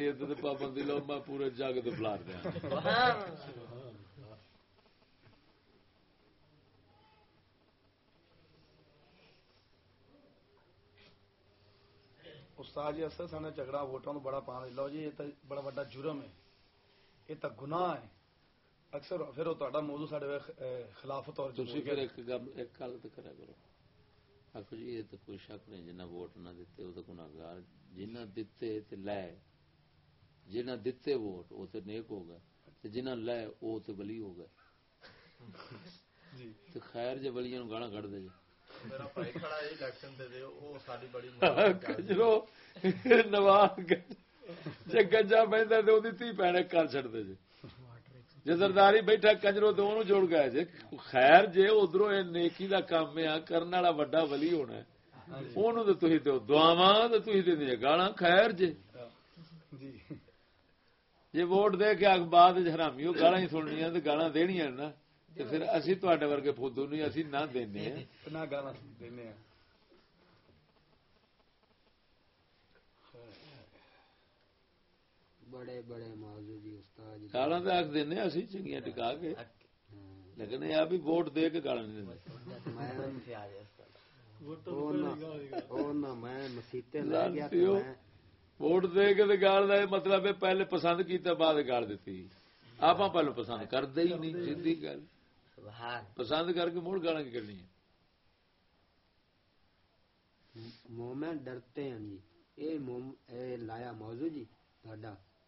ادھر پابندی لو میں پورے جگ تے پلار دیاں سبحان اللہ استاد جی اصل سانے جھگڑا ووٹاں بڑا پا لو جی یہ تے بڑا بڑا جرم ہے۔ یہ تو گناہ ہے۔ اکثر پھر وہ تا موضوع سارے خلافت اور کرا کرو۔ آخو جی یہ تو کوئی شک نہیں جنہ ووٹ نہ دیتے وہ تو گناگار جنہ دیتے تو لے جنہ دیتے ووٹ وہ تو نیک ہو گئے۔ جنہ لے وہ تو بلی ہو گئے۔ جی۔ تو خیر جی بلیاں گانا کٹ دے نواز گجا پہ تھی پیڑ کر چڑتے جی جی زرداری بیٹھا کنجرو تو انہوں جوڑ گیا جی۔ خیر جی ادھر نیکی دا کام ہے کرنے والا وڈا ولی ہونا دعوا تو گالا خیر جی۔, جی۔ جی۔ ووٹ دے کے بعد حرامی گالاں ہی سننیاں گالا دنیا دینیاں نا۔ تے پھر اسی تواڈے ورگے فودو نہیں اسی نہ دینے بڑے بڑے معذوری استاد اسی چنگیاں ٹکا کے۔ لیکن یہ بھی ووٹ دے کے گالاں نہیں دیندے۔ ووٹ دے کے تے گال دا مطلب ہے پہلے پسند کیتا بعد گال دتی آپاں پہلے پسند کر ہی نہیں سیدھی گل۔ پسند کر کے مڑ گالاں کڈنی مومن ڈرتے ہیں جی۔ یہ لایا موضوع جی تھا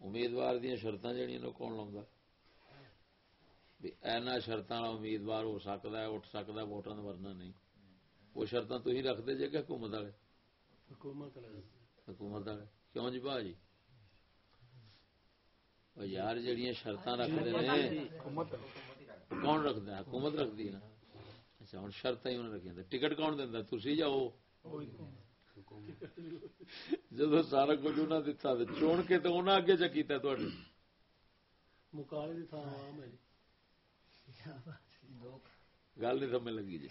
امیدوار دیا شرط جہاں لا بھی اینا امیدوار ہو سکتا ہے اٹھ سکتا ہے ووٹاں نہیں۔ وہ شرط تھی رکھتے جے کہ حکومت والے؟ حکومت والے کیوں جی بھا یار جہیا شرط رکھتے ہیں کون رکھد حکومت رکھتی ہے اچھا ہوں شرط ہی انہیں رکھی ٹکٹ کون دینا تھی جاؤ جب سارا کچھ انہوں دتا چون کے تو انہوں اگے چ گل نہیں سمجھ لگی جی۔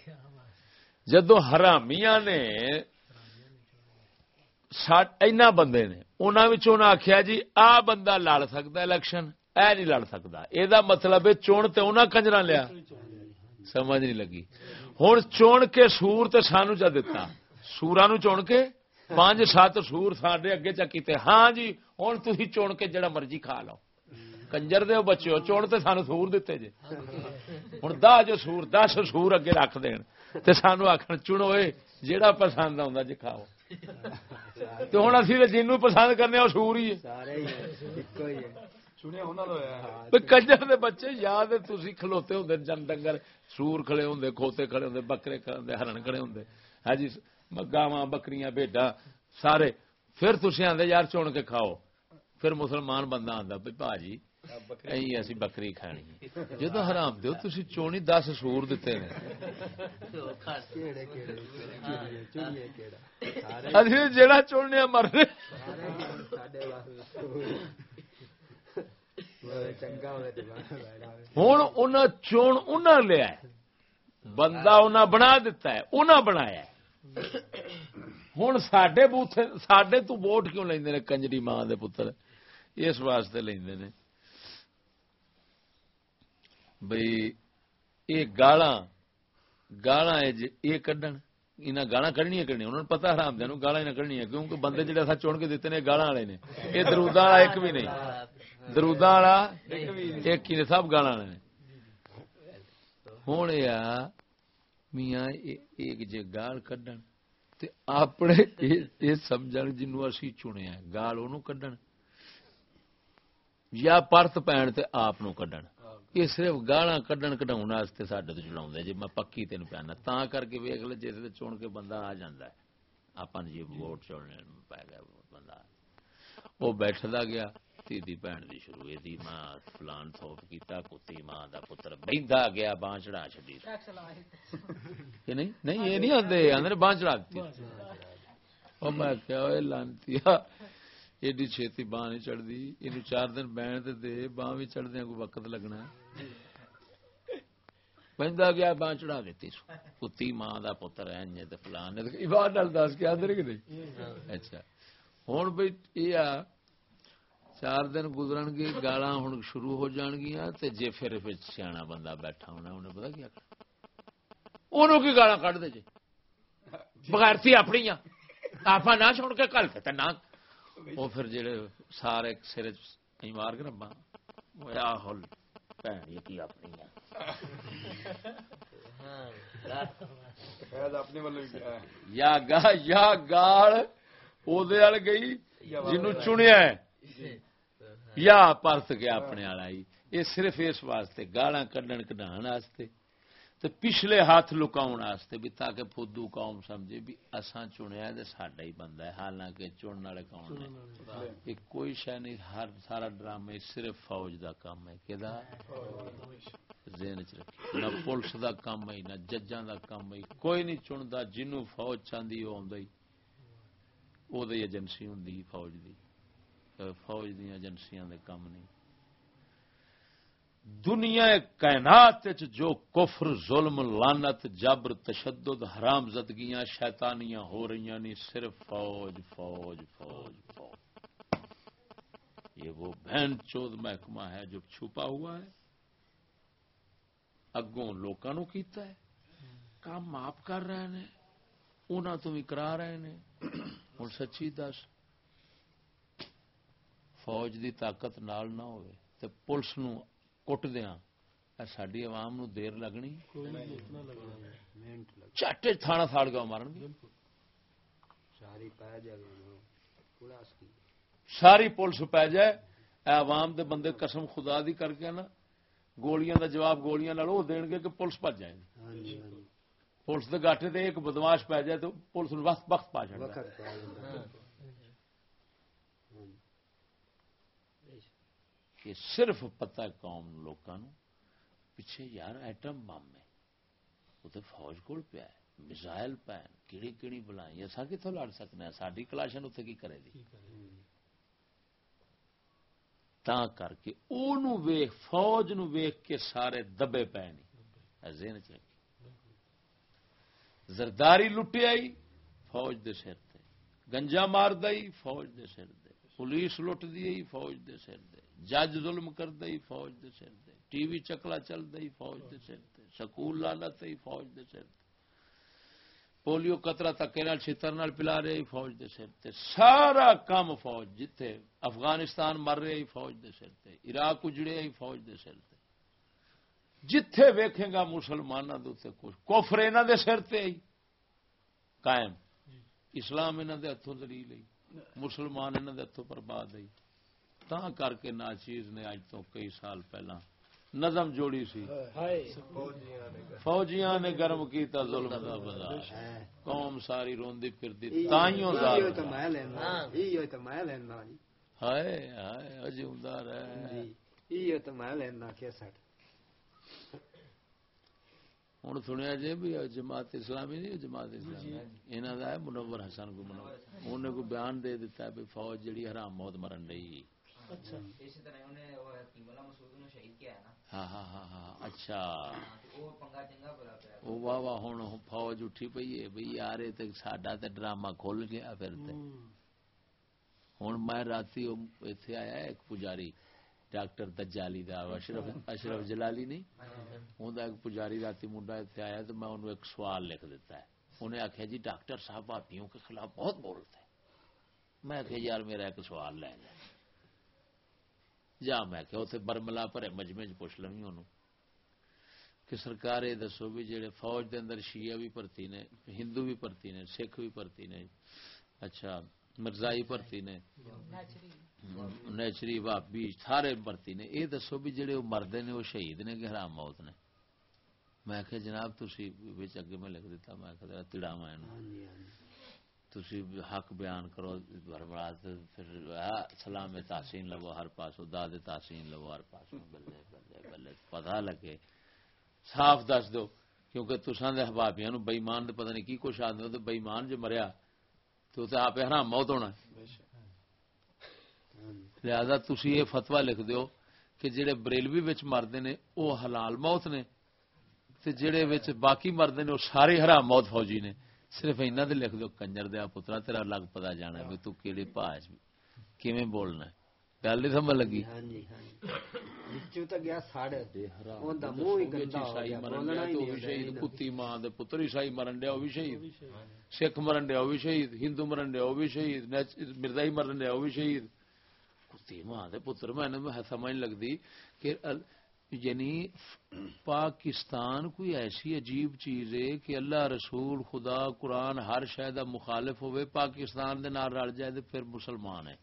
جدو حرامیاں نے اینا بندے نے انہوں آخیا جی آ بندہ لڑ سکتا الیکشن اے نہیں لڑ سکتا یہ مطلب ہے چون تے انہاں کنجرا لیا۔ سمجھ نہیں لگی۔ ہوں چون کے سور تو سانو چا دتا۔ سورا نو چن کے پانچ سات سور سارے اگے چکیتے ہاں جی ہوں تھی چن کے جڑا مرضی کھا لو کنجر دے بچے چون تے سانو سور دیتے جے ہوں دہ جو سور دس سور اگے رکھ دین تے آخر چنو جیڑا پسند آتا جی کھاؤ تو ہوں اسی جنوں پسند کرنے وہ سور ہی کنجر دے بچے یاد تھی کھلوتے ہوں جن ڈنگر سور کھڑے ہوں کھوتے کھڑے ہوں بکرے کھڑے ہوں ہرن کھڑے ہوں ہاں جی گاواں بکریاں بےڈا سارے۔ پھر تھی آدھے یار چن کے کھاؤ۔ پھر مسلمان بندہ آتا بھائی پا جی بکری کھانی جب حرام دو تھی چونی دس سور دیتے جا ہاں۔ ہاں۔ جیڑا چننے ہوں ہوں چون انہیں لیا بندہ انہیں بنا دتا ہے انہیں بنایا ہوں۔ سڈے بوتھے سڈے تو ووٹ کیوں لیندے کنجری ماں دے پتر۔ اس واسطے لیندے نے۔ یہ گالاں گالاں یہ کڈن۔ انہیں گالا کڈنی کرنی انہوں نے پتا حرام دیا گالا ہی کڈنی کیونکہ بندے جڑے اصل چن کے دیتے ہیں گالا والے نے۔ یہ درودہ والا ایک بھی نہیں۔ درودہ والا ایک ہی نے، سب گالا والے ہوں یہ میاں ایک جے گال کڈن، تے اپنے یہ سمجھ جنو اسی چنیا گال انہوں کڈن، یا پرت پین تے آپ نو کڈن۔ یہ صرف گالا کڈن کڈاؤن واسطے سڈے تو چلا جی میں پکی تین پیانا تا کر کے ویک لے جس چن کے بندہ آ جا آپ جی ووٹ چڑنے پی گیا بندہ وہ بیٹھتا گیا۔ تیدی بھن دی شروع دی ماں فلان تھوپ کیتا کتی ماں دا پتر بہندا گیا بان چڑھا کہ نہیں نہیں یہ نہیں آتے اندر بان چڑھا او میں کیا ہوئے لانتی ایڈی چھتی بان نہیں چڑھتی یہ چار دن بہن تے دے بان بھی چڑھ دیا کوئی وقت لگنا بہندا گیا بان چڑھا دیتی سو کتی ماں دا پتر ہے تے فلان نے ایوان نال دس کے اندر کہ نہیں اچھا ہن بھئی یہ چار دن گزرن گے گالا ہوں شروع ہو جان گیا جی پھر سیاح بندہ بیٹھا ہونا، انہیں پتا کیا؟ انہوں کی گالا کھ دے جی بغیر تھی اپنی ہاں۔ آپ نہ چھوڑ کے کل کے نہ۔ وہ پھر جڑے سارے سر مار کے ربا ہل بھن کی اپنی ہاں۔ یا گا، یا گال وہ گئی جنوں چنیا یا پرت گیا اپنے والا یہ صرف اس واسطے گالا کڈن کڈان واسطے۔ تے پچھلے ہاتھ لکاؤ واسطے بھی تاکہ فدو قوم سمجھے بھی اساں چنیا تے ساڈا ہی بندہ ہے۔ حالانکہ چنن والے کون نے۔ یہ کوئی شے نہیں ہر سارا ڈرامہ صرف فوج دا کام ہے۔ کدا ذہن چ رکھی نہ پولیس دا کام ہے نہ ججاں دا کام ہے۔ کوئی نہیں چندا جنوں فوج چاندی او اوندا ہی او دی ایجنسی ہوندی فوج دی۔ فوج دیا ایجنسیاں دے کام نہیں۔ دنیا کائنات جو کفر، ظلم لانت جبر، تشدد حرام زدگیاں شیطانیاں ہو رہی نہیں، صرف فوج فوج فوج فوج۔ یہ وہ بہن چود محکمہ ہے جو چھپا ہوا ہے۔ اگوں لوگوں کیتا ہے۔ کام آپ کر رہے ہیں انہوں تو بھی کرا رہے ہیں ہوں سچی دس۔ فوج دی طاقت نال نہ ہوئے تے پولیس نو کٹ دیا ساری عوام نو دیر لگنی چاٹے تھانا ساڑ گیا مارن ساری پولیس پی جائے اے عوام دے بندے قسم خدا دی کر کے نا گولیاں دا جواب گولیاں نال وہ دین گے کہ پولیس بچ جائے گی ہاں جی، ہاں جی۔ پولیس دے گاٹے تے ایک بدماش پی جائے تو پولیس وقت وقت پا جائے کہ صرف پتہ قوم لوگوں پیچھے یار ایٹم بم ہے۔ وہ تو فوج کو پیا ہے میزائل پین کیڑی کیڑی بلائیں اصا کتوں لڑ سکتے ہیں ساری کلاشن اتنے کی کرے گی؟ تا کر کے او فوج نو ویخ کے سارے دبے پے نہیں ذہن چ زرداری لٹی آئی فوج دے سر تے۔ گنجا مار دئی فوج دے سر دے پولیس لٹ دی فوج دے سر دے جج ظلم کر دئی فوج دے سر دے ٹی وی چکلا چل دئی فوج دے سر دے سکول لانت فوج دے سر دے پولیو قطرہ تکے نال چھتر نال پلا رہے فوج دے سر تے۔ سارا کام فوج جتھے افغانستان مر رہے فوج دے سر تے عراق اجڑے فوج دے سر تے۔ جتھے ویکھے گا مسلمانوں دے کچھ کفر انہاں دے سر تے ہی۔ قائم۔ اسلام انہاں دے ہتھوں دلیل ہے مسلمان انہاں دے ہتھوں برباد ہے تا کر کے ناچیز نے اج تو کئی سال پہلا نظم جوڑی سی فوجیاں نے گرم کیتا ظلم دا بازار قوم ساری روندی پھردی تائیوں ایو لینا ہائے ہائے تو میں لینا کیسٹ ہوں سنیا جی بھی جماعت اسلامی نہیں جماعت اسلامی انہوں کا ہے منور حسن کو منور انہیں کو بیان دے دیتا ہے بھی فوج جڑی حرام موت مرن رہی اچھا۔ ہاں ہاں ہاں ہاں اچھا۔ واہ واہ ہوں فوج اٹھی پی ہے۔ بھائی یار ساڈا تو ڈرامہ کھل گیا پھر ہوں۔ میں رات اتنے آیا ایک پجاری ڈاکٹر دجالی دا اشرف اشرف جلالی نہیں؟ ہوں ایک پجاری رات منڈا اتنے آیا تو میں انہوں ایک سوال لکھ دیتا ہے۔ انہیں آخیا جی ڈاکٹر صاحب بھابیوں کے خلاف بہت بولتے ہیں۔ میں آخیا یار میرا ایک سوال لے جائے جا میں کہ اتنے برملا پرے مجمے چ پوچھ لوی انہوں کہ سرکار یہ دسو بھی جہے فوج دے اندر شیعہ بھی بھرتی نے، ہندو بھی بھرتی نے، سکھ بھی بھرتی نے اچھا مرزائی بھرتی نے، نیچری بھابی سارے بھرتی نے، یہ دسو بھی جہے وہ مرد نے، وہ شہید نے کہ حرام موت نے۔ میں کہ جناب تھی اگے میں لکھ دیتا، میں کہ تڑاوا ہاں جی ہاں جی تسی حق بیان کرو برباد پھر سلام تحسین لو ہر پاسو داد تحسین لو ہر پاسو بلے بلے بلے، پتہ لگے۔ صاف دس دو، کیونکہ تساں دے احبابیاں نو بے ایمان دے پتہ نہیں کی کچھ آندے تے بے جو مریا، تو تے آپ حرام موت ہونا۔ لہذا تسی یہ فتوا لکھ دیو کہ جڑے بریلوی وچ مردے نے، او حلال موت نے، تے جڑے وچ باقی مردے نے، او سارے حرام موت فوجی نے۔ صرف انہاں دے لکھ دیو کنجر دیا پترا تیرا لگ پتا جانا ہے تو کیڑے پاس کیویں بولنا ہے؟ گل نہیں سمجھ لگی؟ ہاں جی ہاں جی۔ وچوں تا گیا ساڑ اوندا منہ ہی گندا ہو گیا بولنا ہی نہیں شہید کتی ماں دے پتر عیسائی مرن ڈیا وہ بھی شہید۔ سکھ مرن ڈیا وہ بھی شہید ہندو مرن ڈیا وہ بھی شہید مرزائی مرن ڈیا وہ بھی شہید۔ کتی ماں دے پتر میں نے سمجھ لگتی کہ یعنی پاکستان کوئی ایسی عجیب چیز ہے کہ اللہ رسول، خدا، قرآن، ہر شاید مخالف ہوئے، پاکستان دے نال رل جائے تے پھر مسلمان ہے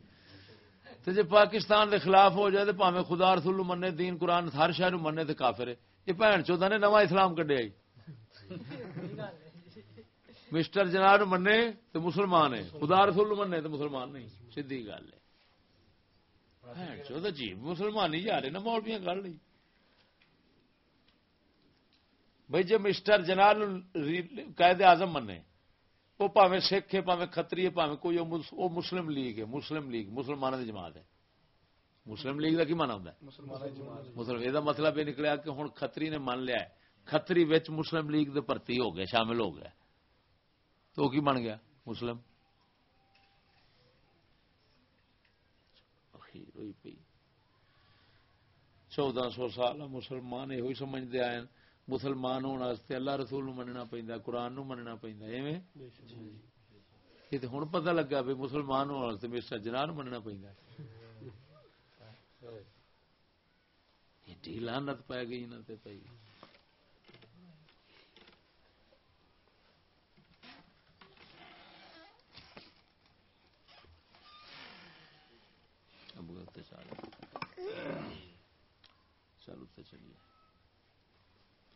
تے جے پاکستان دے خلاف ہو جائے تے پاویں خدا رسول نو مننے، دین قرآن ہر شے نو مننے تے کافر ہے۔ یہ بھن چودا نے نواں اسلام کڈیا مسٹر جناب نو مننے تے مسلمان ہے خدا رسول نو مننے تے مسلمان نہیں۔ سیدھی گل ہے۔ بھن چودا جی مسلمان ہی جا رہے نا، مولویاں گل نہیں۔ بھائی جی مسٹر جناب قائد اعظم منے وہ پاویں سکھ ہے پاویں کھتری ہے پاویں کوئی وہ مس- وہ مسلم لیگ ہے مسلم لیگ مسلمانوں کی جماعت ہے۔ مسلم لیگ کا کی مانا ہوتا ہے؟ مسلم یہ مطلب یہ نکلیا کہ ہوں کھتری نے مان لیا ہے۔ کھتری وچ مسلم لیگ دے پرتی ہو گئے شامل ہو گیا تو کی بن گیا؟ مسلم۔ چودہ سو سال مسلمان یہ سمجھتے آئے مسلمان ہونے واسطے اللہ رسول نو مننا پیندا، قرآن نو مننا پیندا، ایویں؟ یہ تے ہن پتہ لگا بھی مسلمان ہونے واسطے مسٹر مننا پیندا۔ ایڈی لعنت پی گئی انہاں تے پئی تے چل چلو تے چلیے۔